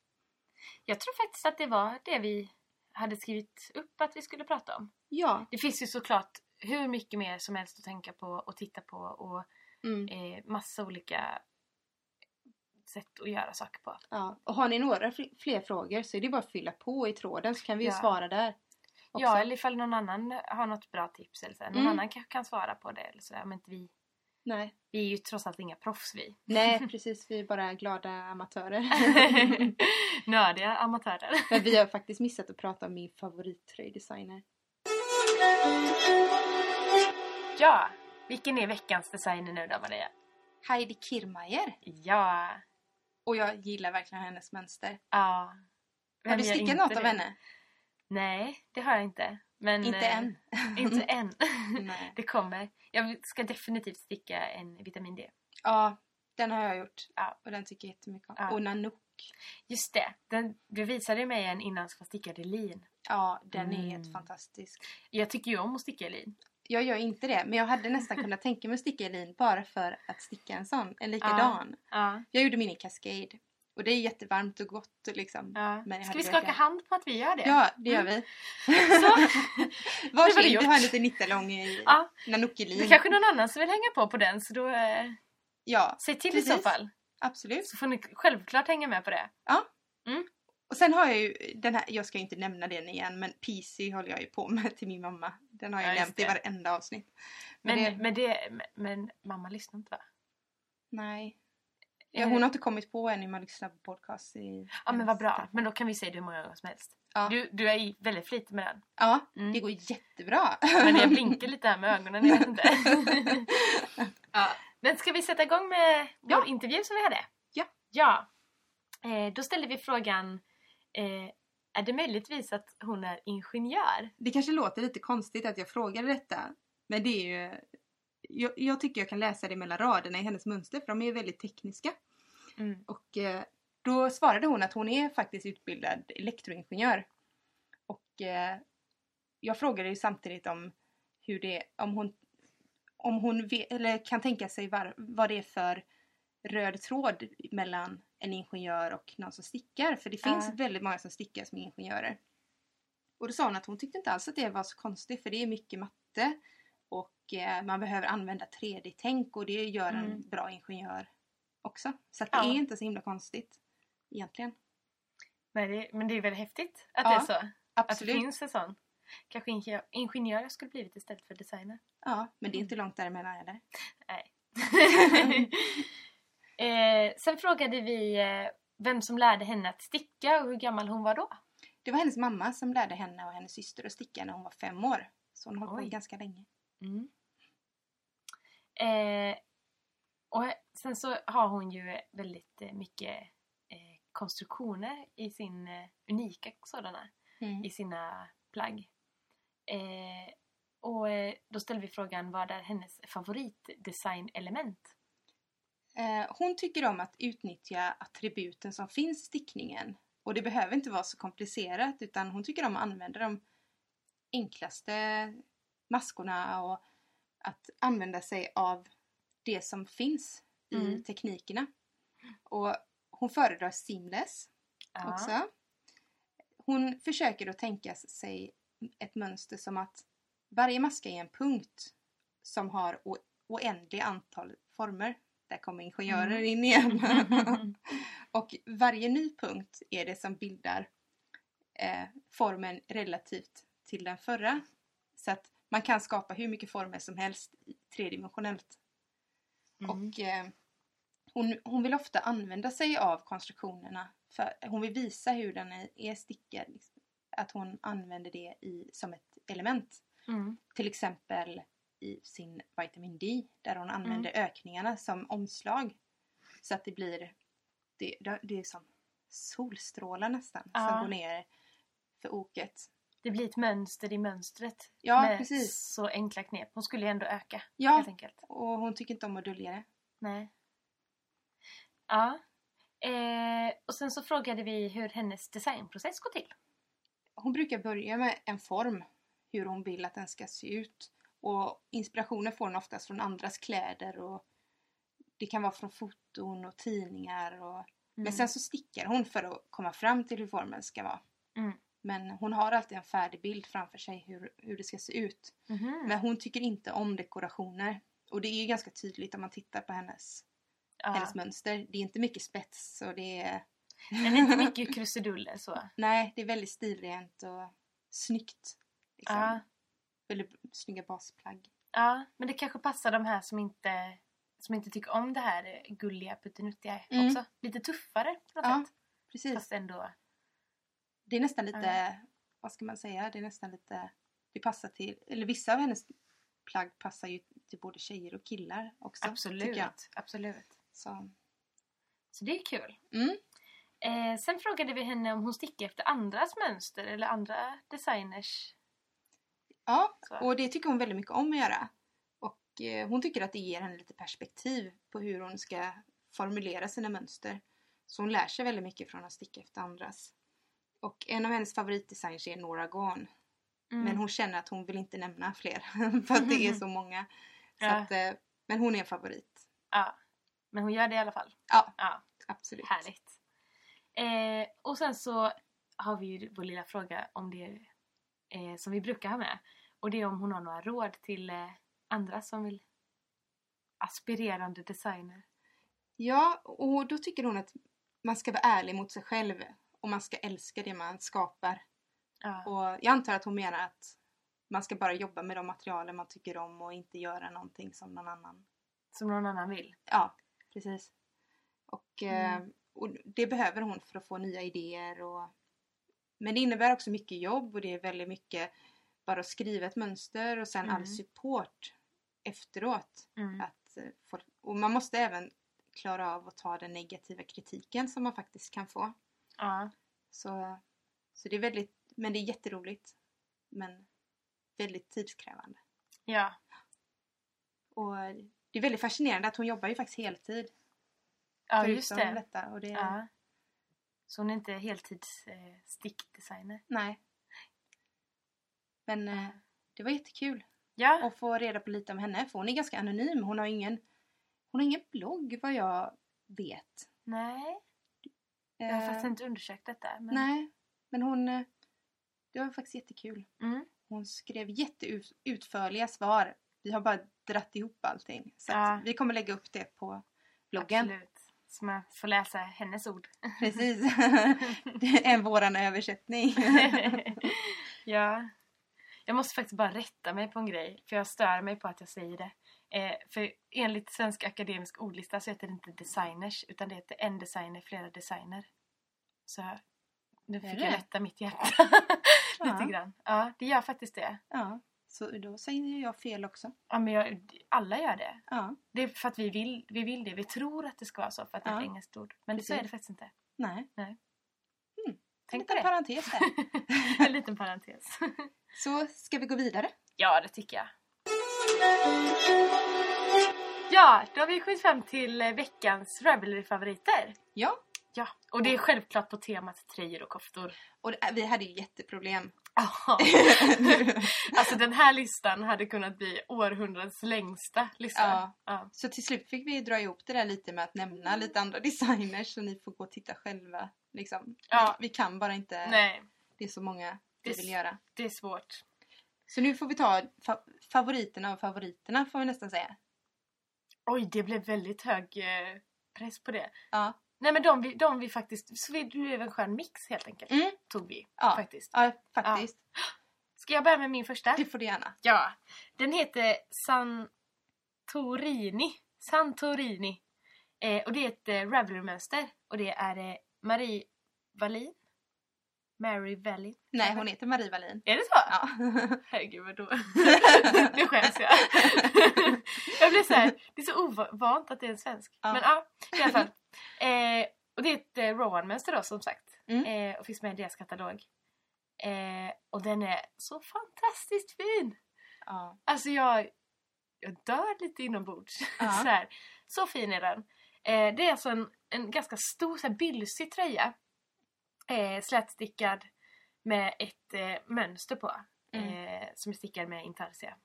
Jag tror faktiskt att det var det vi hade skrivit upp att vi skulle prata om. Ja. Det finns ju såklart hur mycket mer som helst att tänka på och titta på och Mm. eh, massa olika sätt att göra saker på. ja. Och har ni några fl- fler frågor så är det bara att fylla på i tråden så kan vi Ja. svara där. Också. Ja, eller ifall någon annan har något bra tips eller så. Någon Mm. annan kanske kan svara på det eller sådär. Men inte vi, Nej. vi är ju trots allt inga proffs vi. Nej, precis. Vi är bara glada amatörer. Nördiga amatörer. Men vi har faktiskt missat att prata om min favorittröjdesigner. Ja, vilken är veckans designer nu då Maria? Heidi Kirmayer. Ja, Och jag gillar verkligen hennes mönster. ja. Har Vem du gör stickat något av det? henne? Nej, det har jag inte. Men, Inte eh, än. Inte än. Nej. det kommer. Jag ska definitivt sticka en vitamin D. Ja, den har jag gjort. Ja. Och den tycker jag jättemycket om. Ja. Och Nanook. Just det, den, du visade mig en innan jag ska sticka i lin. Ja, den är Mm. helt fantastisk. Jag tycker ju om att sticka lin. Jag gör inte det, men jag hade nästan kunnat tänka mig att sticka i lin bara för att sticka en sån. En likadan. Ja. Jag gjorde min i Cascade. Och det är jättevarmt och gott liksom. ja. Men Ska vi skaka göra- hand på att vi gör det? Ja, det gör vi. Så, det du har en liten nittalång i ja, Nanook i lin. det är kanske någon annan som vill hänga på på den så då eh, Ja, säg till i Precis. så fall. absolut. Så får ni självklart hänga med på det. Och sen har jag ju den här, jag ska inte nämna den igen, men PC håller jag ju på med till min mamma. Den har jag Ja, nämnt i det. varenda avsnitt. Men, Men, det, men, det, men, men mamma lyssnar inte va? nej. Ja, Eh, hon har inte kommit på än hur man lyssnar på podcast i Ja men vad bra. Men då kan vi säga det hur många gånger som helst. Ja, Du, du är väldigt flitig med den. ja Mm. det går jättebra. Men jag blinkar lite här med ögonen, jag inte. ja. Men ska vi sätta igång med vår Ja. intervju som vi hade? Ja. Ja. Eh, då ställde vi frågan, eh, är det möjligtvis att hon är ingenjör? Det kanske låter lite konstigt att jag frågar detta. Men det är ju... Jag, jag tycker jag kan läsa det mellan raderna i hennes mönster för de är väldigt tekniska. Mm. Och eh, då svarade hon att hon är faktiskt utbildad elektroingenjör. Och eh, jag frågade ju samtidigt om hur det, om hon, om hon vet, eller kan tänka sig var, vad det är för röd tråd mellan en ingenjör och någon som stickar. För det finns Ja. väldigt många som stickar som ingenjörer. Och då sa hon att hon tyckte inte alls att det var så konstigt för det är mycket matte eh, man behöver använda 3D-tänk och det gör en Mm. bra ingenjör också. Så det Ja. är inte så himla konstigt egentligen. Men, det, men det är väl häftigt att Ja, det är så? Att det Absolut. finns en sån. Kanske ingenjör, ingenjör skulle blivit istället för designer. Ja, men det är inte långt däremellan heller. Nej. eh, sen frågade vi eh, vem som lärde henne att sticka och hur gammal hon var då. Det var hennes mamma som lärde henne och hennes syster att sticka när hon var fem år. Så hon har hållit på ganska länge. Mm. Eh, och sen så har hon ju väldigt eh, mycket eh, konstruktioner i sin, eh, unika sådana, Mm. i sina plagg. Eh, och eh, då ställde vi frågan vad är hennes favoritdesignelement? Hon tycker om att utnyttja attributen som finns i stickningen. Och det behöver inte vara så komplicerat utan hon tycker om att använda de enklaste maskorna och att använda sig av det som finns i Mm. teknikerna. Och hon föredrar seamless Ja. också. Hon försöker då tänka sig ett mönster som att varje maska är en punkt som har o- oändliga antal former. Där kommer ingenjörer Mm. in igen. och varje ny punkt är det som bildar eh, formen relativt till den förra. Så att man kan skapa hur mycket former som helst tredimensionellt. Mm. Och eh, hon, hon vill ofta använda sig av konstruktionerna för hon vill visa hur den är, är stickad. Liksom. Att hon använder det i, som ett element. Mm. Till exempel i sin vitamin D där hon använder ökningarna som omslag. Så att det blir det det är som solstrålar nästan Ja. som går ner för oket. Det blir ett mönster i mönstret. Ja, med precis. så enkla knep. Hon skulle ju ändå öka Ja, helt enkelt. och hon tycker inte om att dölja det. Nej. Ja. Eh, och sen så frågade vi hur hennes designprocess går till. Hon brukar börja med en form, hur hon vill att den ska se ut. Och inspirationen får hon oftast från andras kläder och det kan vara från foton och tidningar. Och... Men sen så stickar hon för att komma fram till hur formen ska vara. Mm. Men hon har alltid en färdig bild framför sig hur, hur det ska se ut. Mhm. Men hon tycker inte om dekorationer. Och det är ju ganska tydligt om man tittar på hennes, ja. hennes mönster. Det är inte mycket spets och det är... Det är inte mycket krusiduller så. Nej, det är väldigt stilrent och snyggt. Liksom. Ja. Väldigt snygga basplagg. ja, men det kanske passar de här som inte, som inte tycker om det här gulliga puttinuttiga Mm. också. Lite tuffare på något Ja, sätt. Precis. Fast ändå... Det är nästan lite, Ja. vad ska man säga, det är nästan lite, det passar till, eller vissa av hennes plagg passar ju till både tjejer och killar också. Absolut. Absolut. Så, Så det är kul. mm. Eh, sen frågade vi henne om hon stickar efter andras mönster eller andra designers. Ja, Så. och det tycker hon väldigt mycket om att göra. Och eh, hon tycker att det ger henne lite perspektiv på hur hon ska formulera sina mönster. Så hon lär sig väldigt mycket från att sticka efter andras. Och en av hennes favoritdesigners är Nora Gahn. Mm. Men hon känner att hon vill inte nämna fler för att det är så många. Så Ja. att, eh, men hon är en favorit. Ja. Men hon gör det i alla fall. Ja, Ja, absolut. härligt. Eh, och sen så har vi ju vår lilla fråga om det eh, som vi brukar ha med. Och det är om hon har några råd till eh, andra som vill aspirerande designer. Ja, och då tycker hon att man ska vara ärlig mot sig själv och man ska älska det man skapar. Ja. Och jag antar att hon menar att man ska bara jobba med de materialen man tycker om och inte göra någonting som någon annan. Som någon annan vill. Ja, precis. Och, eh, Mm. och det behöver hon för att få nya idéer. Och... Men det innebär också mycket jobb och det är väldigt mycket bara att skriva ett mönster och sen all Mm. support efteråt. Mm. Att eh, få... Och man måste även klara av att ta den negativa kritiken som man faktiskt kan få. Ja. Så, så det är väldigt, men det är jätteroligt. Men väldigt tidskrävande. Ja. Och det är väldigt fascinerande att hon jobbar ju faktiskt heltid. Ja, just det. Detta. Och det Ja. Så hon är inte heltids eh, stickdesigner. Nej. Men eh, det var jättekul Ja. att få reda på lite om henne. För hon är ganska anonym. Hon har ingen, hon har ingen blogg vad jag vet. Nej. Jag har Eh, faktiskt inte undersökt detta. Men... Nej, men hon... eh, Det var faktiskt jättekul. Mm. Hon skrev jätteutförliga svar. Vi har bara dratt ihop allting. Så Ja. vi kommer lägga upp det på bloggen. Absolut. Så man får läsa hennes ord. Precis. det är våran översättning. ja. Jag måste faktiskt bara rätta mig på en grej. För jag stör mig på att jag säger det. Eh, för enligt Svensk Akademisk Ordlista så heter det inte designers. Utan det heter en designer, flera designer. Så nu fick jag rätta mitt hjärta. Lite Ja. grann. Ja, det gör faktiskt det. ja, så då säger jag fel också. Ja, men jag, alla gör det. Ja, Det är för att vi vill, vi vill det. Vi tror att det ska vara så för att det är Ja. ett engelskt ord. Men så Precis. är det faktiskt inte. nej. Nej. Mm. Tänk en på liten det. parentes där. en liten parentes. Så ska vi gå vidare? ja, det tycker jag. Ja, då har vi kommit fram till eh, veckans Ravelry-favoriter. Ja. Ja, och det är självklart på temat tröjor och koftor. Och det, vi hade ju jätteproblem. Alltså den här listan hade kunnat bli århundradets längsta lista. Ja. Ja. Så till slut fick vi dra ihop det där lite med att nämna lite andra designers så ni får gå och titta själva. Liksom. Ja. Vi kan bara inte. Nej, Det är så många vi Det- vill göra. det är svårt. Så nu får vi ta fa favoriterna av favoriterna får vi nästan säga. Oj, det blev väldigt hög eh, press på det. Ja. Nej men de vi, de vi faktiskt, så vi det blev en skön mix helt enkelt. Mm. Tog vi Ja. faktiskt. Ja, faktiskt. Ska jag börja med min första? Det får du gärna. Ja. Den heter Santorini. Santorini. Eh, och det är ett eh, Ravelry-mönster. Och det är eh, Marie Wallin? Mary Wallin? Nej, hon heter Marie Wallin. Är det så? Ja. Herregud vad då? nu skäms jag. jag blir så här, det är så ovant att det är en svensk. Ja. Men ja, i alla fall. Eh, och det är ett eh, Rowan-mönster då som sagt. Mm. Eh, och finns med i deras katalog. Eh, och den är så fantastiskt fin! ja. Alltså jag, jag dör lite inombords. Ja. så, här. så fin är den. Eh, det är alltså en, en ganska stor, så här, bylsig tröja. Eh, slätstickad med ett eh, mönster på. Eh, som är stickad med intarsia.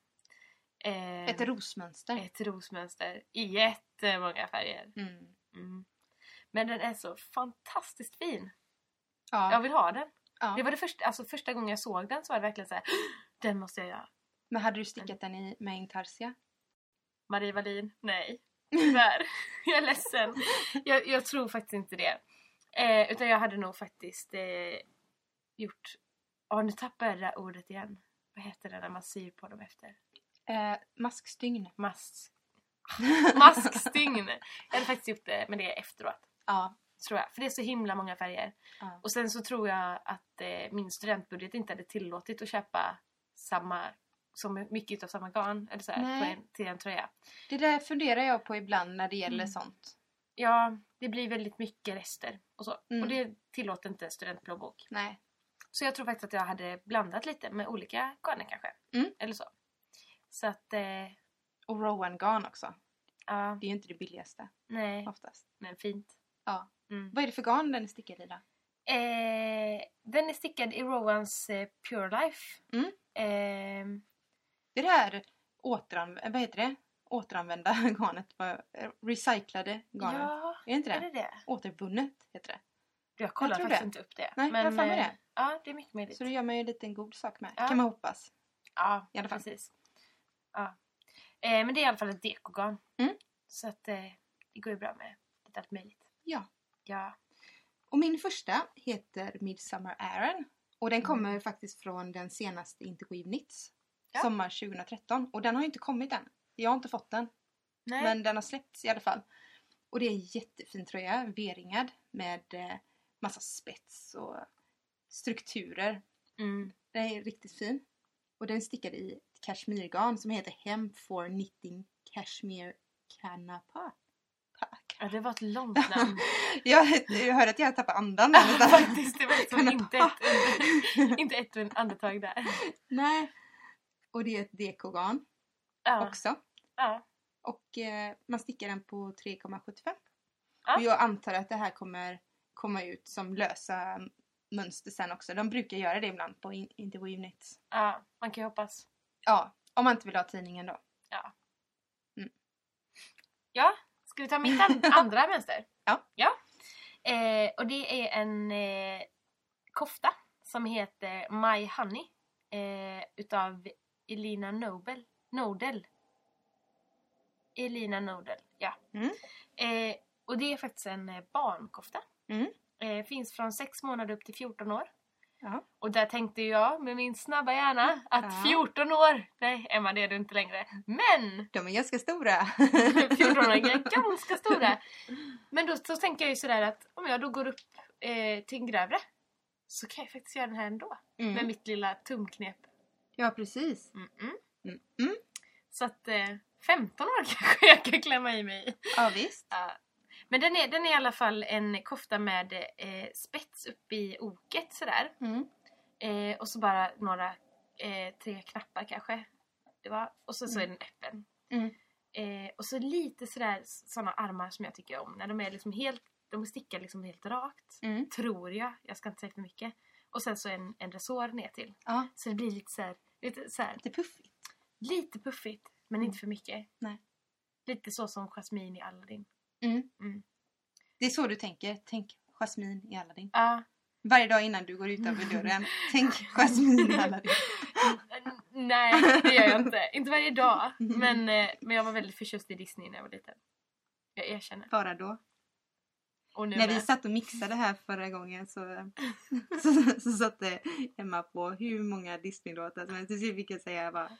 Eh, Ett rosmönster. ett rosmönster i jättemånga färger. Mm. Mm. Men den är så fantastiskt fin. Ja. Jag vill ha den. ja. Det var det första, alltså första gången jag såg den så var det verkligen så här. Den måste jag göra. Men hade du stickat den i, med intarsia? Marie Wallin, nej. Tyvärr. jag är ledsen. Jag, jag tror faktiskt inte det. Eh, utan jag hade nog faktiskt eh, gjort... Ja, nu tappar jag det där ordet igen. Vad heter det när man syr på dem efter? Eh, maskstygn. Mask... Maskstygn! Jag hade faktiskt gjort det med det efteråt. Ja. Tror jag. För det är så himla många färger. ja. Och sen så tror jag att eh, min studentbudget inte hade tillåtit att köpa samma, som mycket av samma garn eller så här, en, till en tröja. Det där funderar jag på ibland när det gäller Mm. sånt. Ja, det blir väldigt mycket rester och så. Mm. Och det tillåter inte studentplånbok. Nej. Så jag tror faktiskt att jag hade blandat lite med olika garner kanske. Mm. Eller så. Så att, eh, Och rowan garn också. ja, Det är ju inte det billigaste nej, oftast. men fint. Ja. Mm. Vad är det för garn den är stickad i då? Eh, den är stickad i Rowans eh, Pure Life. Mm. Eh, Det är det här återanv- vad heter det? Återanvända garnet. vad- Recyclade garnet. ja, Är det inte det? är det det? Återvunnet heter det. Jag kollar Jag faktiskt det. inte upp det. Nej, jag har mig eh, det. Ja, det är mycket möjligt. Så då gör man ju en liten god sak med. Ja. Kan man hoppas. Ja, I alla fall. precis. Ja. Eh, men det är i alla fall ett dekogarn. Mm. Så att eh, det går ju bra med lite allt möjligt. Ja. Ja. Och min första heter Midsummer Aaron. Och den kommer Mm. faktiskt från den senaste Interweave Knits. Ja. Sommar 2013. Och den har ju inte kommit än. Jag har inte fått den. Nej. Men den har släppts i alla fall. Och det är en jättefin tröja. V-ringad. Med eh, massa spets och strukturer. Mm. Den är riktigt fin. Och den är stickad i ett kashmirgarn som heter Hem for Knitting Cashmere Canapa. Pa- Ja, det var ett långt namn. jag, jag hörde att jag tappade andan där nästan. Faktiskt, det var liksom inte ett, inte ett andetag där. Nej. Och det är ett dekogarn Ja. också. ja. Och eh, man stickar den på 3,75. Ja. Och jag antar att det här kommer komma ut som lösa mönster sen också. De brukar göra det ibland på in- Interweave Knits. ja, man kan ju hoppas. Ja, om man inte vill ha tidningen då. Ja, ska vi ta mitt an- andra mönster? Ja. ja. Eh, och det är en eh, kofta som heter My Honey eh, utav Elina Nobel. Nodel. Elina Nodel, ja. Mm. Eh, och det är faktiskt en eh, barnkofta. Mm. Eh, finns från 6 månader upp till 14 år. Ja. Och där tänkte jag med min snabba hjärna att Ja. 14 år, nej Emma det är du inte längre. Men De är ganska stora. 14-åringar är ganska stora. Men då så tänker jag ju sådär att om jag då går upp eh, till en grövre så kan jag faktiskt göra den här ändå. Med Mm. mitt lilla tumknep. Ja, precis. Mm -mm. Mm. Så att eh, 15 år kanske jag kan klämma i mig. Ja, visst. Ja. Men den är, den är i alla fall en kofta med eh, spets upp i oket sådär. Mm. Eh, och så bara några, eh, tre knappar kanske. Det var, och så, så är Mm. den öppen. Mm. Eh, och så lite sådär sådana armar som jag tycker om. När de är liksom helt, de stickar liksom helt rakt. Mm. Tror jag. Jag ska inte säga för mycket. Och sen så en, en resår ner till. Ja, Så det blir lite såhär, lite, såhär, lite puffigt. Lite puffigt. Men Mm. inte för mycket. Nej. Lite så som Jasmine i Aladdin. Mm. Mm. Det är så du tänker. Tänk Jasmine i Aladdin. Ja. Varje dag innan du går utanför dörren. Tänk Jasmine i Aladdin. Nej, det gör jag inte. Inte varje dag. Men, eh, men jag var väldigt förtjust i Disney när jag var liten. Jag erkänner. Bara då. När vi med. satt och mixade här förra gången så, så, så satte Emma på hur många Disney-låtar som helst. Till slut fick jag säga bara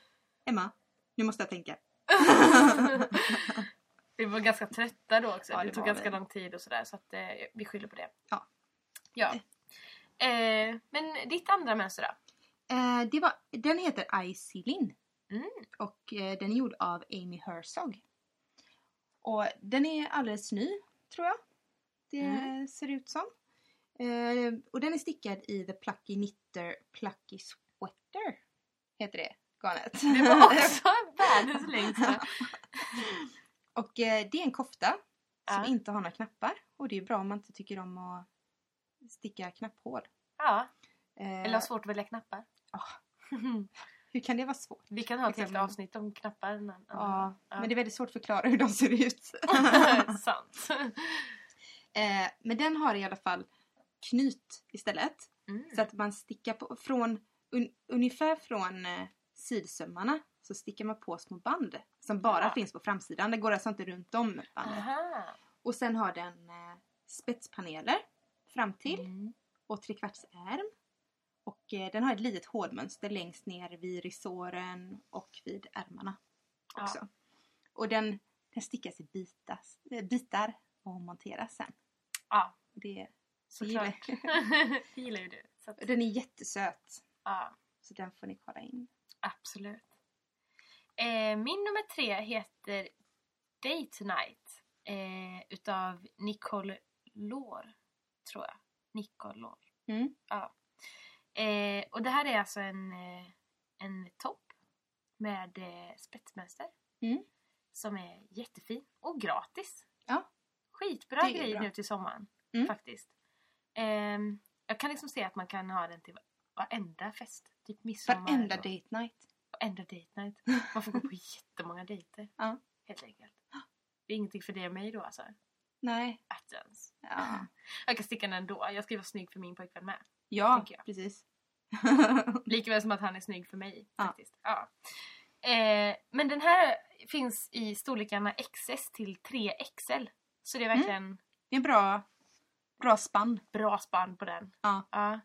Emma, nu måste jag tänka. vi var ganska trötta då också. Ja, det, det tog ganska vi. lång tid och sådär. Så att, eh, vi skyller på det. Ja. Ja. Eh, men ditt andra mönster då? Eh, det var, den heter Icy Lin. Mm. Och eh, den är gjord av Amy Herzog. Och den är alldeles ny, tror jag. Det Mm. ser ut som. Eh, och den är stickad i The Plucky Knitter Plucky Sweater. Heter det garnet. Det var också världens längsta. och eh, det är en kofta som Ja. inte har några knappar. Och det är bra om man inte tycker om att sticka knapphål. Ja, Eh, eller har svårt att välja knappar. Ja. hur kan det vara svårt? Vi kan ha ett helt avsnitt om knappar. Men, Ja, Ja. men det är väldigt svårt att förklara hur de ser ut. Sant. Eh, men den har i alla fall knyt istället. Mm. Så att man stickar på, från, un, ungefär från eh, sidsömmarna så stickar man på små band som bara Ja. finns på framsidan. Det går alltså inte runt om bandet. Aha. Och sen har den eh, spetspaneler fram till Mm. och trekvarts ärm. Och eh, den har ett litet hålmönster längst ner vid resåren och vid ärmarna Ja. också. Och den, den stickas i bitas, eh, bitar och monteras sen. Ja, Det, såklart. det gillar ju du. Att, den är jättesöt. ja, Så den får ni kolla in. Absolut. Eh, min nummer tre heter Day Tonight. Eh, utav Nicole Lår, tror jag. Nicole Lår. Mm. Ja. Eh, och det här är alltså en, eh, en topp med eh, spetsmönster. Mm. Som är jättefin och gratis. Ja. Skitbra grej nu till sommaren. Mm. Faktiskt. Ehm, jag kan liksom se att man kan ha den till varenda fest. Typ midsommar. Varenda date night. Varenda date night. Man får gå på jättemånga dejter. Ja. Helt enkelt. Det är ingenting för det och mig då alltså. Nej. Attens. Ja, Jag kan sticka den ändå. Jag ska ju vara snygg för min pojkvän med. ja precis. Likaväl som att han är snygg för mig. Ja. Faktiskt. Ja. Eh, men den här finns i storlekarna XS till 3XL. Så det är verkligen det är en bra, bra spann. bra spann på den. Ja. ja,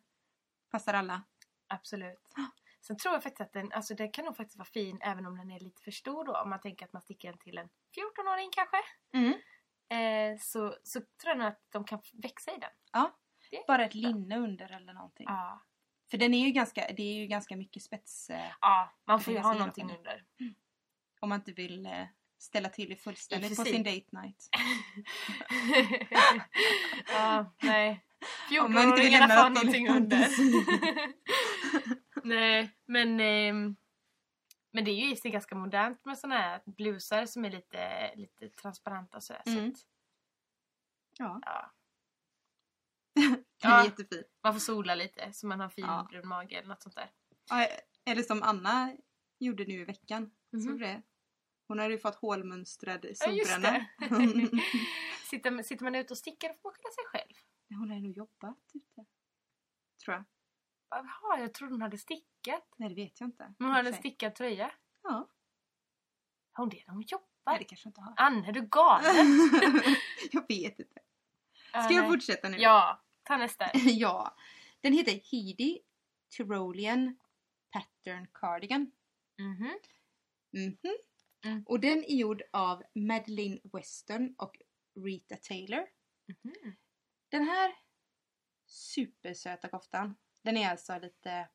Passar alla. Absolut. Sen tror jag faktiskt att den, alltså den kan nog faktiskt vara fin även om den är lite för stor då. Om man tänker att man sticker den till en 14-åring kanske. Mm. Eh, så, så tror jag nog att de kan växa i den. Ja. Bara ett linne under eller någonting. Ja, För den är ju ganska, det är ju ganska mycket spets eh, ja man får ju ha någonting jag. under. om man inte vill eh, ställa till det fullständigt på sin date night. ja, nej. Om man inte vill 14-åringarna lämna får någonting under. nej, men... ehm, men det är ju i sig ganska modernt med såna här blusar som är lite, lite transparenta sådär. Mm. Så att, Ja, ja, Ja. är jättefin. man får sola lite så man har fin Ja. brun mage eller något sånt där. Ja, Eller som Anna gjorde nu i veckan. Såg du det? Hon hade ju fått hålmönstrad Ja, solbränna. det. sitter, sitter man ute och stickar får man skylla sig själv. hon har nog jobbat ute. Tror jag. Jaha, jag trodde hon hade stickat. Nej det vet jag inte. Men hon hade en sig. stickad tröja. Ja. Har hon det när hon jobbar? Nej det kanske jag inte har. Anne, är du galen? jag vet inte. Ska jag nej. fortsätta nu? Ja, ta nästa. ja. Den heter Heedy Tyrolean Pattern Cardigan. Mhm. Mhm. Mm. Och den är gjord av Madeleine Weston och Rita Taylor. Mhm. Den här supersöta koftan. Den är alltså lite,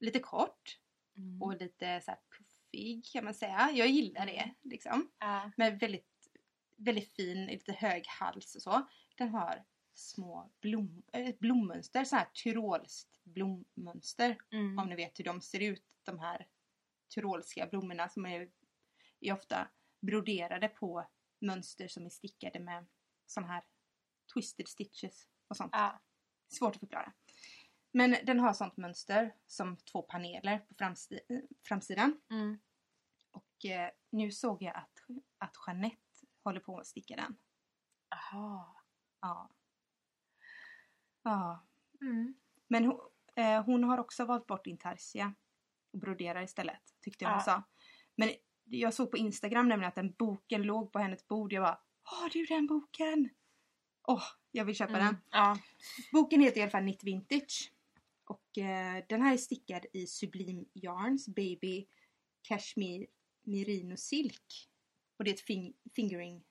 lite kort Mm. och lite så här puffig kan man säga. Jag gillar det liksom. Ja. Men väldigt, väldigt fin, lite hög hals och så. Den har små blom, äh, blommönster, så här tyrolskt blommönster. Mm. Om ni vet hur de ser ut, de här tyrolska blommorna som är, är ofta broderade på mönster som är stickade med såna här twisted stitches och sånt. Ja. Svårt att förklara. Men den har sånt mönster som två paneler på framsi- eh, framsidan. Mm. Och eh, nu såg jag att, att Jeanette håller på att sticka den. Aha. Ja. Ja. Mm. Men hon, eh, hon har också valt bort intarsia och broderar istället, tyckte jag hon Ja. sa. Men jag såg på Instagram nämligen att den boken låg på hennes bord. Jag bara, har du den boken? Åh, jag vill köpa Mm. den. Ja. Boken heter i alla fall Knit Vintage. Eh, den här är stickad i Sublime Yarns Baby Cashmere Merino Silk. Och det är ett fing- fingering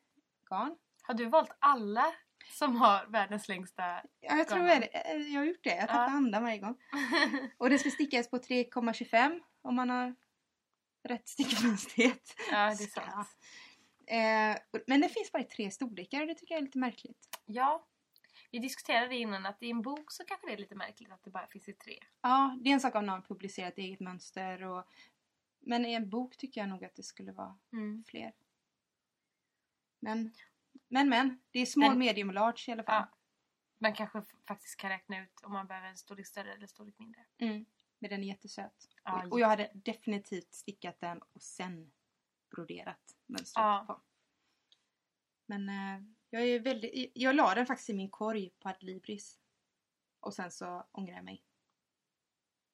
garn. Har du valt alla Som har världens längsta... Ja, jag tror det. Eh, Jag har gjort det. Jag tappar Ja. andan varje gång. Och det ska stickas på 3,25 om man har rätt stickfasthet. ja, det är sant. Eh, men det finns bara i tre storlekar och det tycker jag är lite märkligt. Ja. Vi diskuterade innan att i en bok så kanske det är lite märkligt att det bara finns i tre. Ja, det är en sak om någon publicerat ett eget mönster. Och, men i en bok tycker jag nog att det skulle vara Mm. fler. Men, men, men. Det är small, Men- medium och large i alla fall. Ja. Man kanske faktiskt kan räkna ut om man behöver en storlek större eller storlek mindre. Mm. Men den är jättesöt. Ja, och jag hade definitivt stickat den och sen broderat mönstret Ja. på. Men eh, jag är väldigt... Jag la den faktiskt i min korg på Adlibris. Och sen så ångrar jag mig.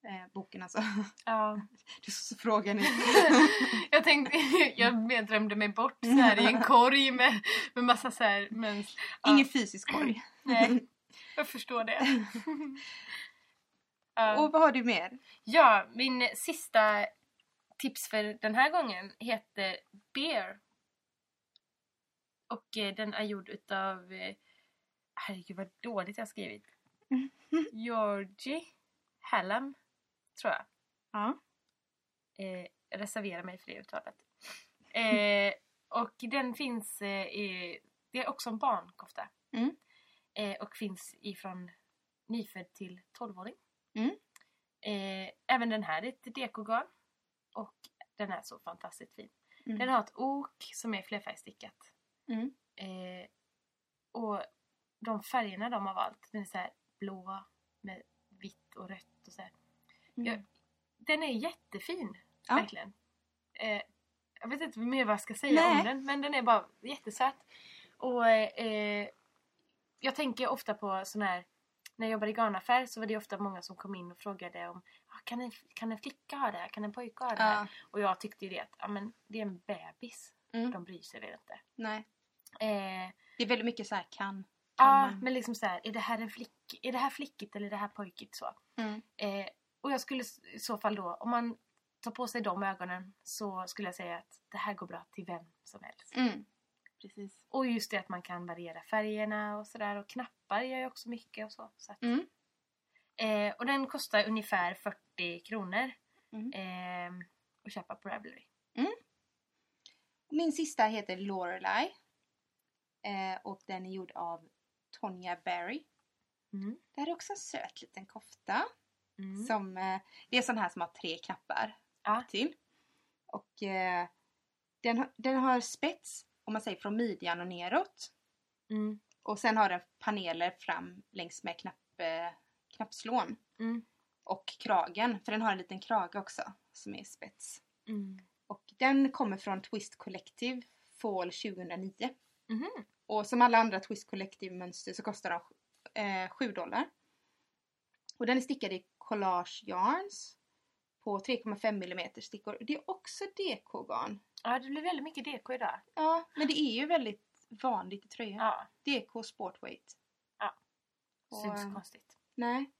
Eh, boken alltså. Ja. Du så frågar nu. jag tänkte, jag drömde mig bort så här i en korg med, med massa så här. Ja. Ingen fysisk korg. Nej, jag förstår det. Ja. Och vad har du mer? Ja, min sista tips för den här gången heter Beer. Och eh, den är gjord utav... Eh, herregud vad dåligt jag har skrivit. Georgie Hallam, tror jag. Ja. Eh, jag reserverar mig för det uttalet. Eh, och den finns eh, i... Det är också en barnkofta. Mm. Eh, och finns ifrån nyfödd till 12-åring. Mm. Även den här är ett dekogarn. Och den är så fantastiskt fin. Mm. Den har ett ok som är flerfärgstickat. Mm. Eh, och de färgerna de har valt, den är så blå med vitt och rött och så. Mm. Jag- Den är jättefin, Ja. verkligen. Eh, jag vet inte mer vad jag ska säga Nej. om den, men den är bara jättesöt. Och eh, jag tänker ofta på sån här, när jag jobbade i garnaffär så var det ofta många som kom in och frågade om ah, kan, en, kan en flicka ha det här? Kan en pojke ha det här? Ja. Och jag tyckte ju det att ah, men, det är en bebis. Mm. De bryr sig väl inte. Nej. Eh, Det är väldigt mycket så här kan. Ja, man- men liksom så här, är det här en flick, är det här flickigt eller är det här pojkigt så? Mm. Eh, och jag skulle i så fall då, om man tar på sig de ögonen så skulle jag säga att det här går bra till vem som helst. Mm. Precis. Och just det att man kan variera färgerna och sådär och knappar gör ju också mycket och så. så att, Mm. eh, och den kostar ungefär 40 kronor Mm. eh, att köpa på Ravelry. Min sista heter Lorelei. Eh, och den är gjord av Tonya Berry. Mm. Det här är också en söt liten kofta. Mm. Som, eh, det är sån här som har tre knappar Ja. till. Och eh, den, har- den har spets, om man säger från midjan och neråt. Mm. Och sen har den paneler fram längs med knapp, eh, knappslån. Mm. Och kragen, för den har en liten krage också som är spets. Mm. Och den kommer från Twist Collective Fall 2009. Mhm. Och som alla andra Twist Collective mönster så kostar de eh, 7 dollar. Och den är stickad i Collage Yarns på 3,5 mm stickor. Det är också DK-garn. Ja, det blir väldigt mycket DK idag. Ja, men det är ju väldigt vanligt i tröjor. Ja, DK Sportweight. Ja. Och, syns eh, konstigt. Nej.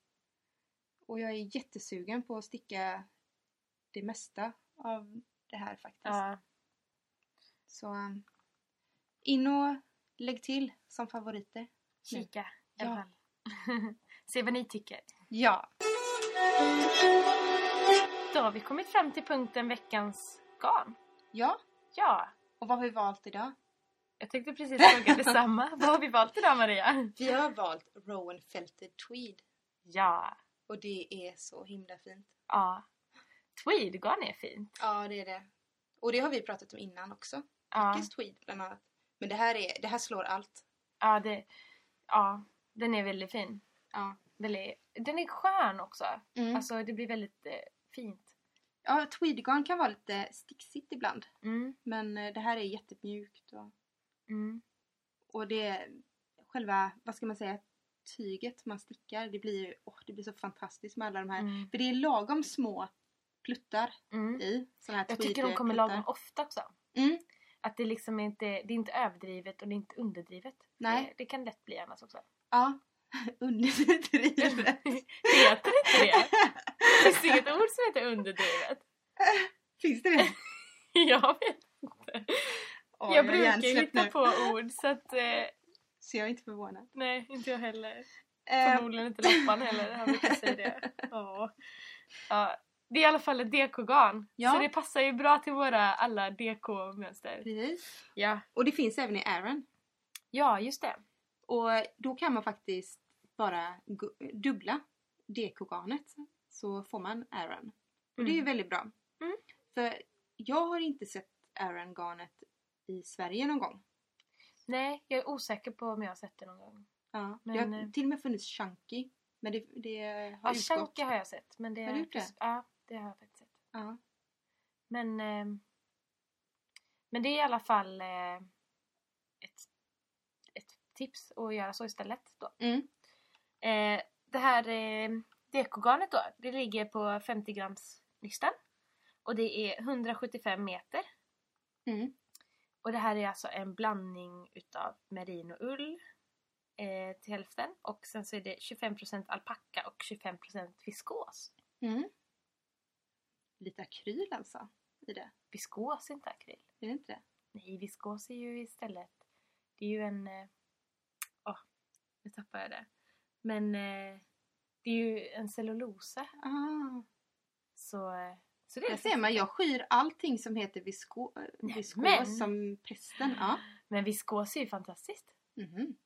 Och jag är jättesugen på att sticka det mesta av det här faktiskt. Ja. Så um, in och lägg till som favoriter. Kika i alla fall. Se vad ni tycker. Ja. Då har vi kommit fram till punkten veckans garn. Ja. Ja, Och vad har vi valt idag? jag tänkte precis fråga detsamma. vad har vi valt idag Maria? Vi har valt Rowan Felted Tweed. Ja, Och det är så himla fint. ja. Tweedgarn är fint. Ja, det är det. Och det har vi pratat om innan också. Ja, Tweed bland annat. Men det här, är, det här slår allt. ja, det, ja den är väldigt fin. Ja. Väldigt, den är skön också. Mm. Alltså det blir väldigt eh, fint. ja, tweedgarn kan vara lite sticksigt ibland. Mm, Men eh, det här är jättemjukt. Och, mm. och det är själva, vad ska man säga, tyget man stickar. Det blir, åh, det blir så fantastiskt med alla de här. Mm. För det är lagom små pluttar Mm. i. Såna här Jag tycker de kommer tweedpluttar. lagom ofta också. Mm. Att det liksom inte, det är inte överdrivet och det är inte underdrivet. Nej. Det, det kan lätt bli annars också. Ja, underdrivet. Heter det inte det? Finns det inget ord som heter underdrivet? Finns det det? Jag vet inte. Åh, jag är brukar hitta nu. på ord så att... Eh, Så jag är inte förvånad. Nej, inte jag heller. Eh, Förmodligen inte Loppan heller, han brukar säga det. Ja. Ja, det är i alla fall ett DK-garn. Ja. Så det passar ju bra till våra alla DK-mönster. precis. Ja. Och det finns även i Aran. ja, just det. Och då kan man faktiskt bara dubbla DK-garnet så får man Aran. Och det är ju Mm. väldigt bra. Mm. För jag har inte sett Aran-garnet i Sverige någon gång. Nej, jag är osäker på om jag har sett det någon gång. Ja. Men, det har eh, till och med funnits Chunky. Men det, det har Ja, utgått. Shanky har jag sett. Men det Har du gjort det? Ja, det har jag faktiskt sett. Ja. Men, eh, men det är i alla fall eh, ett, ett tips att göra så istället. Då. Mm. Eh, det här eh, dekogarnet då, det ligger på 50 grams nystan. Och det är 175 meter. Mm. Och det här är alltså en blandning utav merino-ull eh, till hälften. Och sen så är det 25% alpacka och 25% viskos. Mm. Lite akryl alltså i det. Viskos är inte akryl. Är det inte det? Nej, viskos är ju istället... Det är ju en... eh, Åh, nu tappar jag det. Men eh, det är ju en cellulosa. Ah. Så, eh, så det är Där ser man, jag skyr allting som heter visko, Nej, viskos men- som pesten. Ja. Men viskos är ju fantastiskt. Mhm.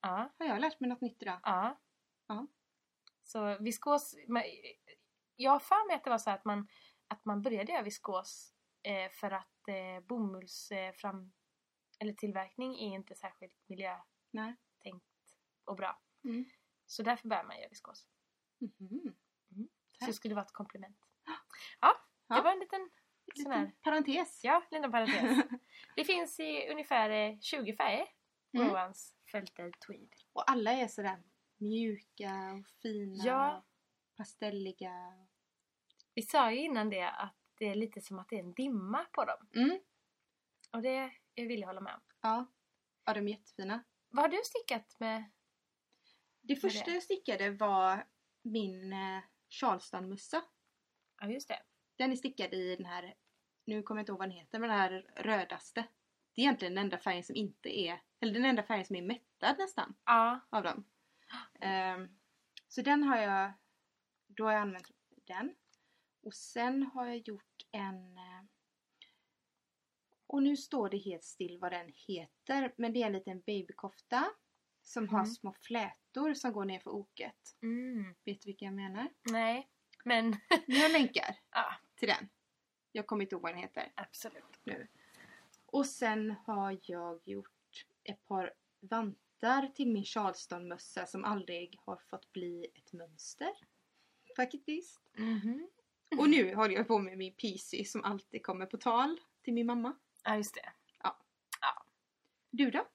Ja, Har jag lärt mig något nytt idag? ja. Ja. Så viskos... man- Jag har för mig att det var så här att man, att man började göra viskos eh, för att eh, bomulls eh, fram, eller tillverkning är inte särskilt miljötänkt och bra. Mm. Så därför börjar man göra viskos. Mhm. Så Tack. det skulle vara ett komplement. Ja, det Ja. var en liten sån här... Liten parentes. Ja, liten parentes. Det finns i ungefär eh, 20 färger. Mm. Roans Felted Tweed. Och alla är sådär mjuka och fina. Ja. Pastelliga. Vi sa ju innan det att det är lite som att det är en dimma på dem. Mm. Och det jag vill jag hålla med om. Ja. ja, de är jättefina. Vad har du stickat med? Det första det? jag stickade var min eh, Charleston-mössa. Ja, just det. Den är stickad i den här, nu kommer jag inte ihåg vad den heter, men den här rödaste. Det är egentligen den enda färgen som inte är, eller den enda färgen som är mättad nästan Ja. av dem. Ehm, så den har jag, då har jag använt den. Och sen har jag gjort en, eh, och nu står det helt still vad den heter, men det är en liten babykofta som har Mm. små flätor som går ner för oket. Mm. Vet du vilka jag menar? Nej, men jag länkar ja, till den. Jag kommer inte ihåg vad den heter. absolut. nu. Och sen har jag gjort ett par vantar till min Charleston-mössa som aldrig har fått bli ett mönster. Faktiskt. Mhm. Och nu håller jag på med min PC som alltid kommer på tal till min mamma. Ja, just det. Du då?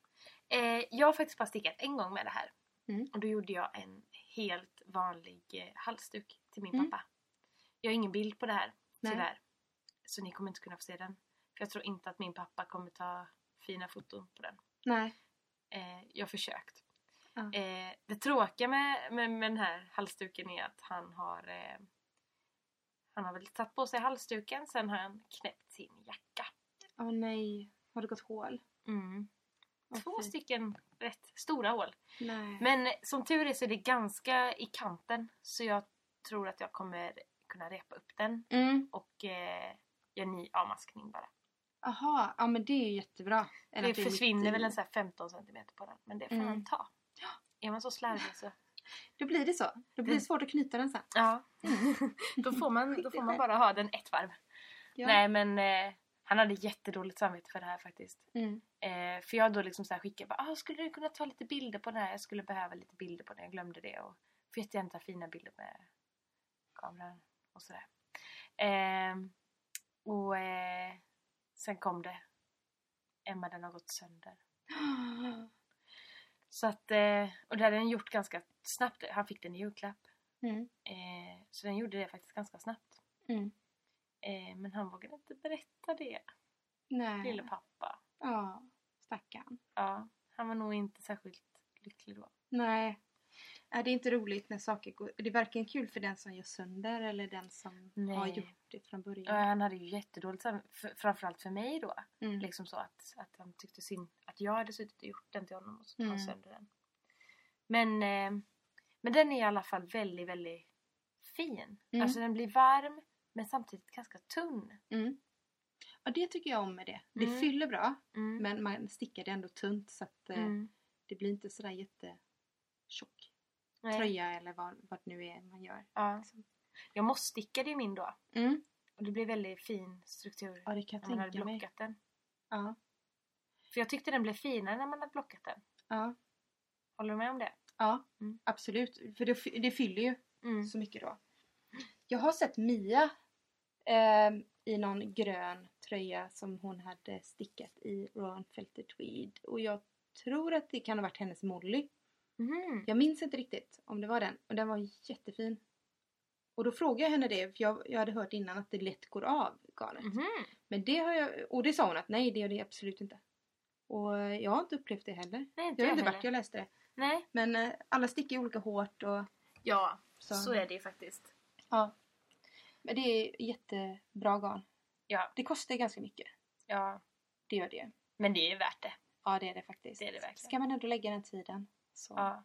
Eh, jag har faktiskt bara stickat en gång med det här. Mm. Och då gjorde jag en helt vanlig eh, halsduk till min Mm. pappa. Jag har ingen bild på det här, Nej. tyvärr. Så ni kommer inte kunna få se den. För jag tror inte att min pappa kommer ta fina foton på den. Nej. Eh, jag har försökt. Ja. Eh, det tråkiga med, med, med den här halsduken är att han har eh, han har väl tagit på sig halsduken, sen har han knäppt sin jacka. Åh nej. Har det gått hål? Mm. Två fy. stycken rätt stora hål. Nej. Men som tur är så är det ganska i kanten så jag tror att jag kommer kunna repa upp den Mm. och eh, göra ny avmaskning bara. Aha. Ja men det är ju jättebra. Än Det försvinner i- väl en så här 15 cm på den men det får Mm. man ta. Är man så slarvig så... Då blir det så. Då blir det Mm. svårt att knyta den sen. Ja. då, får man, då får man bara ha den ett varv. Ja. Nej men eh, han hade jättedåligt samvete för det här faktiskt. Mm. Eh, för jag då liksom så här skickade bara, ah, skulle du kunna ta lite bilder på det här? Jag skulle behöva lite bilder på det. Jag glömde det. Och får jättegärna ta fina bilder med kameran och sådär. Eh, och eh, sen kom det. Emma den har gått sönder. Så att, eh, och det hade den gjort ganska snabbt. Han fick den i julklapp. Mm. Eh, så den gjorde det faktiskt ganska snabbt. Mm. Eh, men han vågade inte berätta det, Nej. lille pappa. Ja. Stackarn. Ja, han var nog inte särskilt lycklig då. Nej. är det inte roligt när saker går... Det är varken kul för den som gör sönder eller den som Nej. har gjort det från Ja, början. han hade ju jättedåligt för, framförallt för mig då. Mm. Liksom så att, att han tyckte synd att jag hade suttit och gjort den till honom och så Mm. sönder den. Men, eh, men den är i alla fall väldigt, väldigt fin. Mm. Alltså den blir varm men samtidigt ganska tunn. Mm. Ja, det tycker jag om med det. Det Mm. fyller bra Mm. men man stickar det ändå tunt så att eh, Mm. det blir inte sådär jättetjock Nej. tröja eller vad, vad det nu är man gör. Ja. Jag måste-stickade ju min då. Mm. Och det blev väldigt fin struktur Ja, det kan när jag man hade tänka mig. blockat den. Ja. För jag tyckte den blev finare när man hade blockat den. Ja. Håller du med om det? Ja, Mm. absolut. För det, det fyller ju Mm. så mycket då. Jag har sett Mia eh, i någon grön tröja som hon hade stickat i Rowan Felter Tweed. Och jag tror att det kan ha varit hennes Molly. Mhm. Jag minns inte riktigt om det var den. Och den var jättefin. Och då frågade jag henne det, för jag, jag hade hört innan att det lätt går av garnet. Mhm. Men det har jag, och det sa hon att nej det gör det absolut inte. Och jag har inte upplevt det heller. Nej, inte Jag vet jag inte vart heller. jag läste det. Nej. Men eh, alla stickar ju olika hårt och Ja, så. så är det ju faktiskt. Ja. Men det är jättebra garn. Ja, Det kostar ganska mycket. ja. Det gör det. Men det är ju värt det. Ja det är det faktiskt. Det är det verkligen. Ska man ändå lägga den tiden så, Ja.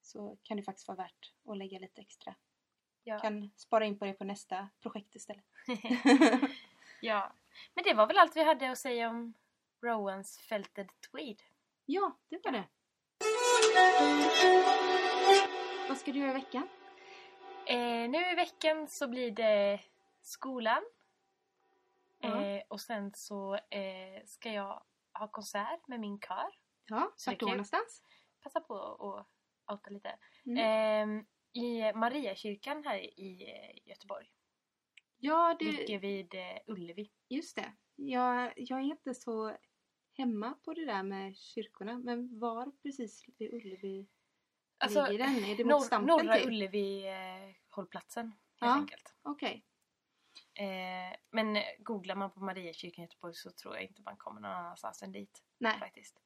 så kan det faktiskt vara värt att lägga lite extra. Ja. Kan spara in på det på nästa projekt istället. ja. Men det var väl allt vi hade att säga om Rowans Felted Tweed. ja, det var det. Vad ska du göra i veckan? Eh, nu i veckan så blir det skolan. Ja. Eh, och sen så eh, ska jag ha konsert med min kör. Ja, Så vart då någonstans? Passa på att outa lite. Mm. Eh, I Mariakyrkan här i eh, Göteborg. Ja, det, Ligger vid eh, Ullevi. just det. Jag, jag är inte så hemma på det där med kyrkorna. Men var precis vid Ullevi Alltså, ligger den? Är det mot Nor- norra typ? Ullevi eh, hållplatsen helt Ja. enkelt. Okej. Eh, men googlar man på Mariakyrkan i Göteborg så tror jag inte man kommer någon annanstans än dit. Nej. faktiskt.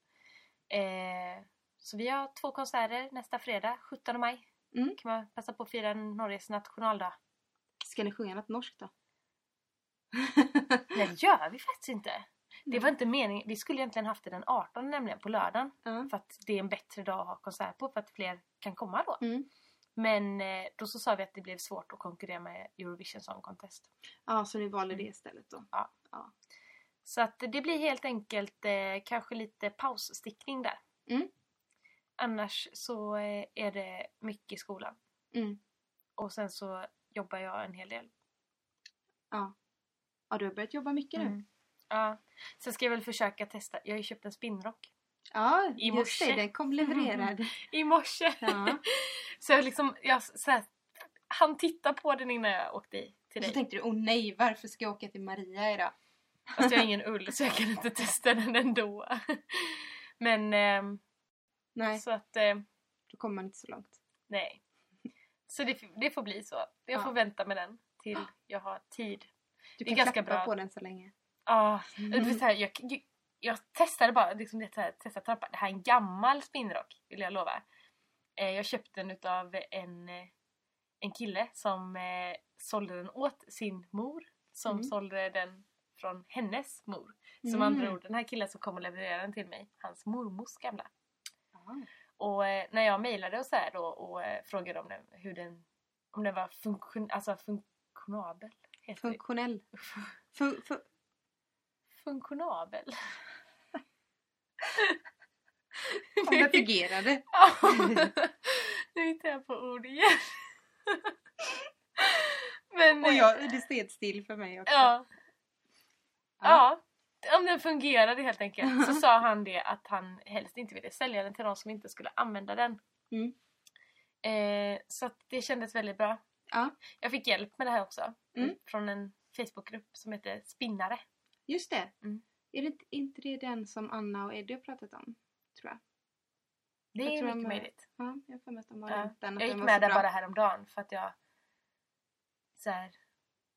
Eh, så vi har två konserter nästa fredag, 17 maj. Mm. Kan man passa på att fira Norges nationaldag. Ska ni sjunga något norskt då? Nej, det gör vi faktiskt inte. Det var inte meningen. Vi skulle egentligen haft det den 18 nämligen på lördagen. Ja. För att det är en bättre dag att ha konsert på för att fler kan komma då. Mm. Men eh, då så sa vi att det blev svårt att konkurrera med Eurovision Song Contest. ja, så ni valde det istället då? Så att det blir helt enkelt eh, kanske lite pausstickning där. Mm. Annars så eh, är det mycket i skolan. Mm. Och sen så jobbar jag en hel del. Ja. Ja, du har börjat jobba mycket nu. Mm. Ja. Sen ska jag väl försöka testa. Jag har ju köpt en spinnrock. Ja, I just morse. det. Den kom levererad. I morse! Ja. så jag liksom, jag så här, han titta på den innan jag åkte i till Och så dig. tänkte du, åh nej, varför ska jag åka till Maria idag? Fast jag har ingen ull så jag kan inte testa den ändå. Men ehm, Nej, så att, eh, då kommer man inte så långt. nej. Så det, det får bli så. Jag får Ja. vänta med den till jag har tid. Du Det är kan ganska klappa bra. på den så länge. Ja, så här, jag, jag, jag testade bara, liksom det, så här, testade trappa. Det här är en gammal spinnrock, vill jag lova. Eh, jag köpte den utav en, eh, en kille som eh, sålde den åt sin mor. Som Mm. sålde den från hennes mor. Som Mm. andra ord, den här killen som kom och levererade den till mig, hans mormors gamla. Ja. Och eh, när jag mejlade och så här då och eh, frågade om den, hur den, om den var funktion, alltså funktionabel. Funktionell. Fun, fun, Funktionabel. om den fungerade. Nu hittar jag på ord igen. Men... Och eh, jag, det stod still för mig också. ja, Ja. ja, om den fungerade helt enkelt. Så sa han det att han helst inte ville sälja den till någon som inte skulle använda den. Mm. Eh, så det kändes väldigt bra. Ja, Jag fick hjälp med det här också. Mm. Från en Facebookgrupp som heter Spinnare. Just det. Mm. Är det inte- det den som Anna och Eddie har pratat om? Tror jag. Det Jag är mycket de- möjligt. Ja, jag har att de har Ja. den. Jag gick med där bra. bara häromdagen för att jag så här,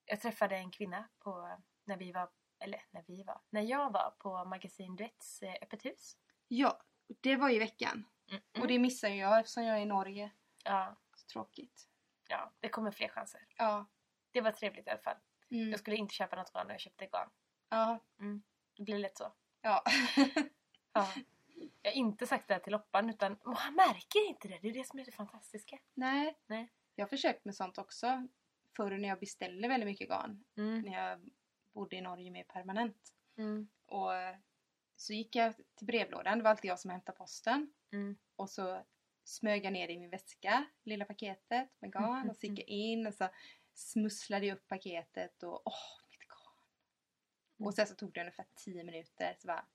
jag träffade en kvinna på när vi var, eller när vi var, när jag var på Magasin Duets eh, öppet hus. Ja, det var i veckan. Mm. Och det missar jag eftersom jag är i Norge. Ja, Så tråkigt. ja, det kommer fler chanser. Ja. Det var trevligt i alla fall. Mm. Jag skulle inte köpa något garn när jag köpte garn. Ja. Det blir lätt så. Ja. Ja. Jag har inte sagt det här till Loppan utan åh, han märker inte det. Det är det som är det fantastiska. Nej. Nej. Jag har försökt med sånt också. Förr när jag beställde väldigt mycket garn. Mm. När jag bodde i Norge mer permanent. Mm. Och eh, så gick jag till brevlådan. Det var alltid jag som hämtade posten. Mm. Och så smög jag ner i min väska, lilla paketet med garn. Och så gick jag in och så smusslade jag upp paketet och åh, garn. Och sen så tog det ungefär 10 minuter. Så bara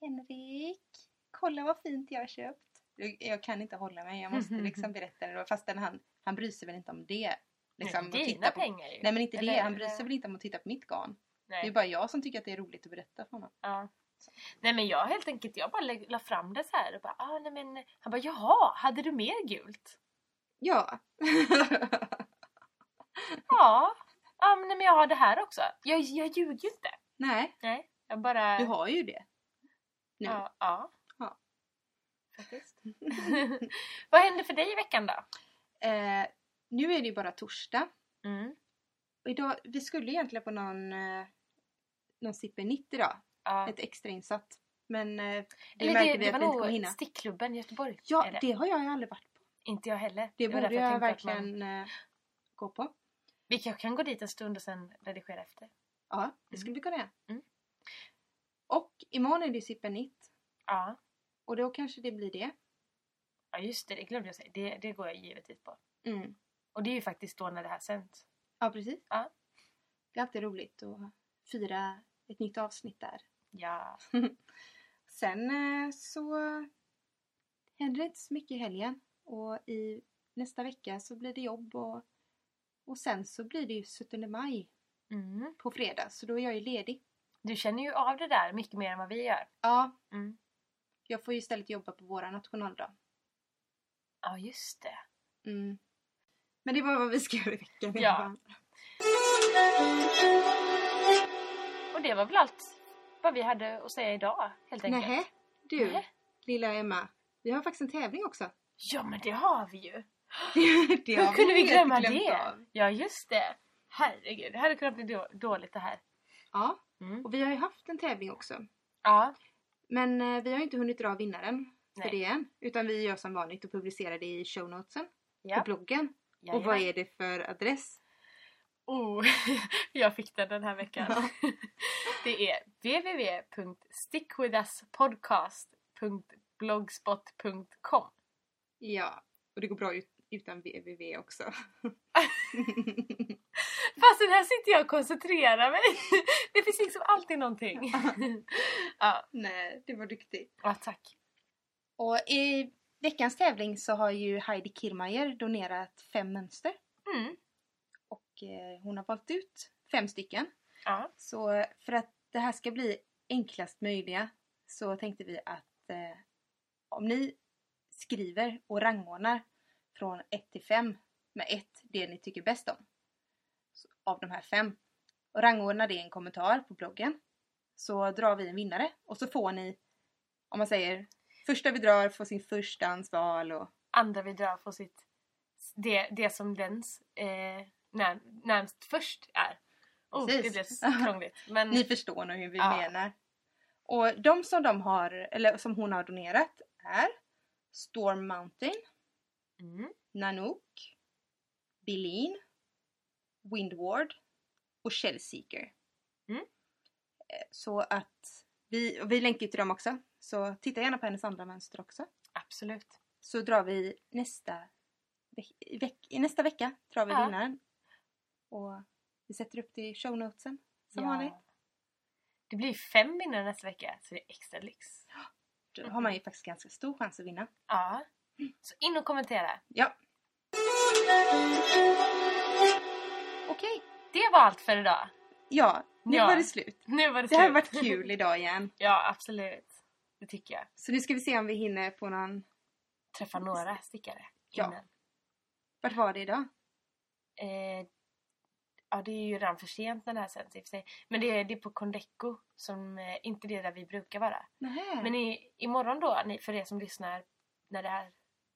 Henrik, kolla vad fint jag har köpt. Jag, jag kan inte hålla mig, jag måste liksom berätta det. Fastän han, han bryr sig väl inte om det. Liksom, Nej, dina på, pengar ju. Nej men inte det, Eller- han bryr sig väl inte om att titta på mitt garn. Det Nej. är bara jag som tycker att det är roligt att berätta för honom. Ja. Nej men jag helt enkelt, jag bara la fram det så här och bara, ah, nej men han bara jaha, hade du mer gult? Ja. Ja, ja men, jag har det här också. Jag, jag ljuger ju inte. Nej, Nej, jag bara... du har ju det. Nu. Ja. ja. Ja. Faktiskt. Vad hände för dig i veckan då? Eh, nu är det ju bara torsdag. Mm. Och idag, vi skulle egentligen på någon, eh, någon Sippe 90 idag. Ja. Ett extra insatt. Men eh, det Eller märker det, vi det att var vi inte kommer hinna. Stickklubben i Göteborg. Ja, det. det har jag aldrig varit på. Inte jag heller. Det, var borde jag, tänkte att man- verkligen eh, gå på. Vi kanske kan gå dit en stund och sen redigera efter. Ja, det skulle vi kunna göra. Mm. Och imorgon är det Sippe 90. Ja. Och då kanske det blir det. ja, just det. Det glömde jag säga. Det, det går jag givetvis på. Mm. Och det är ju faktiskt då när det här sänds. Ja, precis. Ja. Det är alltid roligt att fira ett nytt avsnitt där. Ja. Sen eh, så händer det inte så mycket i helgen. Och i nästa vecka så blir det jobb och, och sen så blir det ju 17 maj Mm. på fredag. Så då är jag ju ledig. Du känner ju av det där mycket mer än vad vi gör. Ja, Mm. jag får ju istället jobba på våra nationaldag. Ja, just det. Mm. Men det var vad vi ska göra i veckan. Ja. Och det var väl allt vad vi hade att säga idag, helt enkelt. Nähä, du Nähä. lilla Emma. Vi har faktiskt en tävling också. Ja, men det har vi ju. Det Hur kunde vi glömma det? av. Ja, just det. Herregud, det hade kunnat bli då- dåligt det här. Ja, Mm. och vi har ju haft en tävling också. Ja, Men eh, vi har ju inte hunnit dra vinnaren för Nej. det än. Utan vi gör som vanligt och publicerar det i show notesen ja. på bloggen. Och vad är det för adress? Oh, jag fick den den här veckan. det är www.stickwithuspodcast.blogspot.com Ja, och det går bra ut, utan www också. Fast den här sitter jag och koncentrerar mig. Det finns liksom alltid någonting. ja, Nej, det var duktigt. ja, tack. Och i veckans tävling så har ju Heidi Kirmayer donerat fem mönster. Mm. Och eh, hon har valt ut fem stycken. Ja. Så för att det här ska bli enklast möjliga så tänkte vi att eh, om ni skriver och rangordnar från 1 till 5 med 1 det ni tycker bäst om. Av de här fem. Och rangordnar det i en kommentar på bloggen. Så drar vi en vinnare och så får ni, om man säger första vi drar får sin förstahandsval och Andra vi drar får sitt... Det, det som dens eh, när, närmst först är. Oh, det blev så krångligt. Men Ni förstår nog hur vi Ja. menar. Och de som de har, eller som hon har donerat är Storm Mountain, mm, Nanook, Bilin, Windward och Shellseeker. Mm. Eh, Så att vi, vi länkar till dem också. Så titta gärna på hennes andra mönster också. absolut. Så drar vi nästa, veck, veck, nästa vecka drar vi Ja. vinnaren. Och vi sätter upp det i show notesen som vanligt. Det blir fem vinnare nästa vecka, så det är extra lyx. Då har man ju faktiskt ganska stor chans att vinna. Ja. Så in och kommentera. Ja. Okej. Det var allt för idag. Ja, nu Ja. var det slut. Nu var det Det har slut. varit kul idag igen. Ja, absolut. Det tycker jag. Så nu ska vi se om vi hinner på någon... Träffa några stickare Ja. innan. Vart var det idag? Eh, ja, det är ju redan för sent när det här sänds i och för sig. Men det är, det är på Condeco, som eh, inte det där vi brukar vara. Nähä. Men i, imorgon då, ni, för er som lyssnar när det här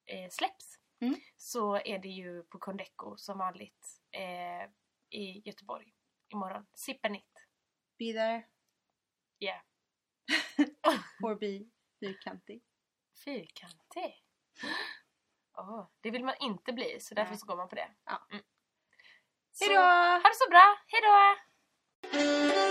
eh, släpps Mm. så är det ju på Condeco som vanligt eh, i Göteborg imorgon. Sippen it. Be there Yeah. or be fyrkantig. Fyrkantig. Åh, det vill man inte bli så därför Nej. så går man på det. Ja. Mm. Så, Hejdå! Ha det så bra, hejdå!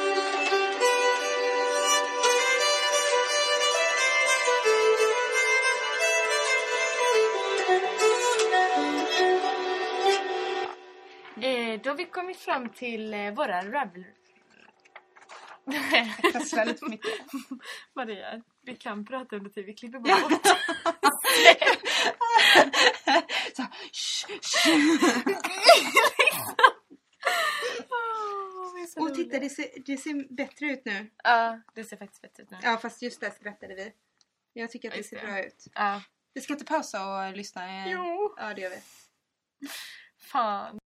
Har vi kommit fram till eh, våra ravel... Prasslar lite för mycket. Maria, vi kan prata under tiden vi klipper bort. Ja. Så. Åh, vi är så Och titta, det ser, det ser bättre ut nu. Ja, det ser faktiskt bättre ut nu. Ja, fast just där skrattade vi. Jag tycker att det ser bra ut. Ja. Vi ska inte pausa och lyssna? eh? Jo. Ja, det gör vi. Fan.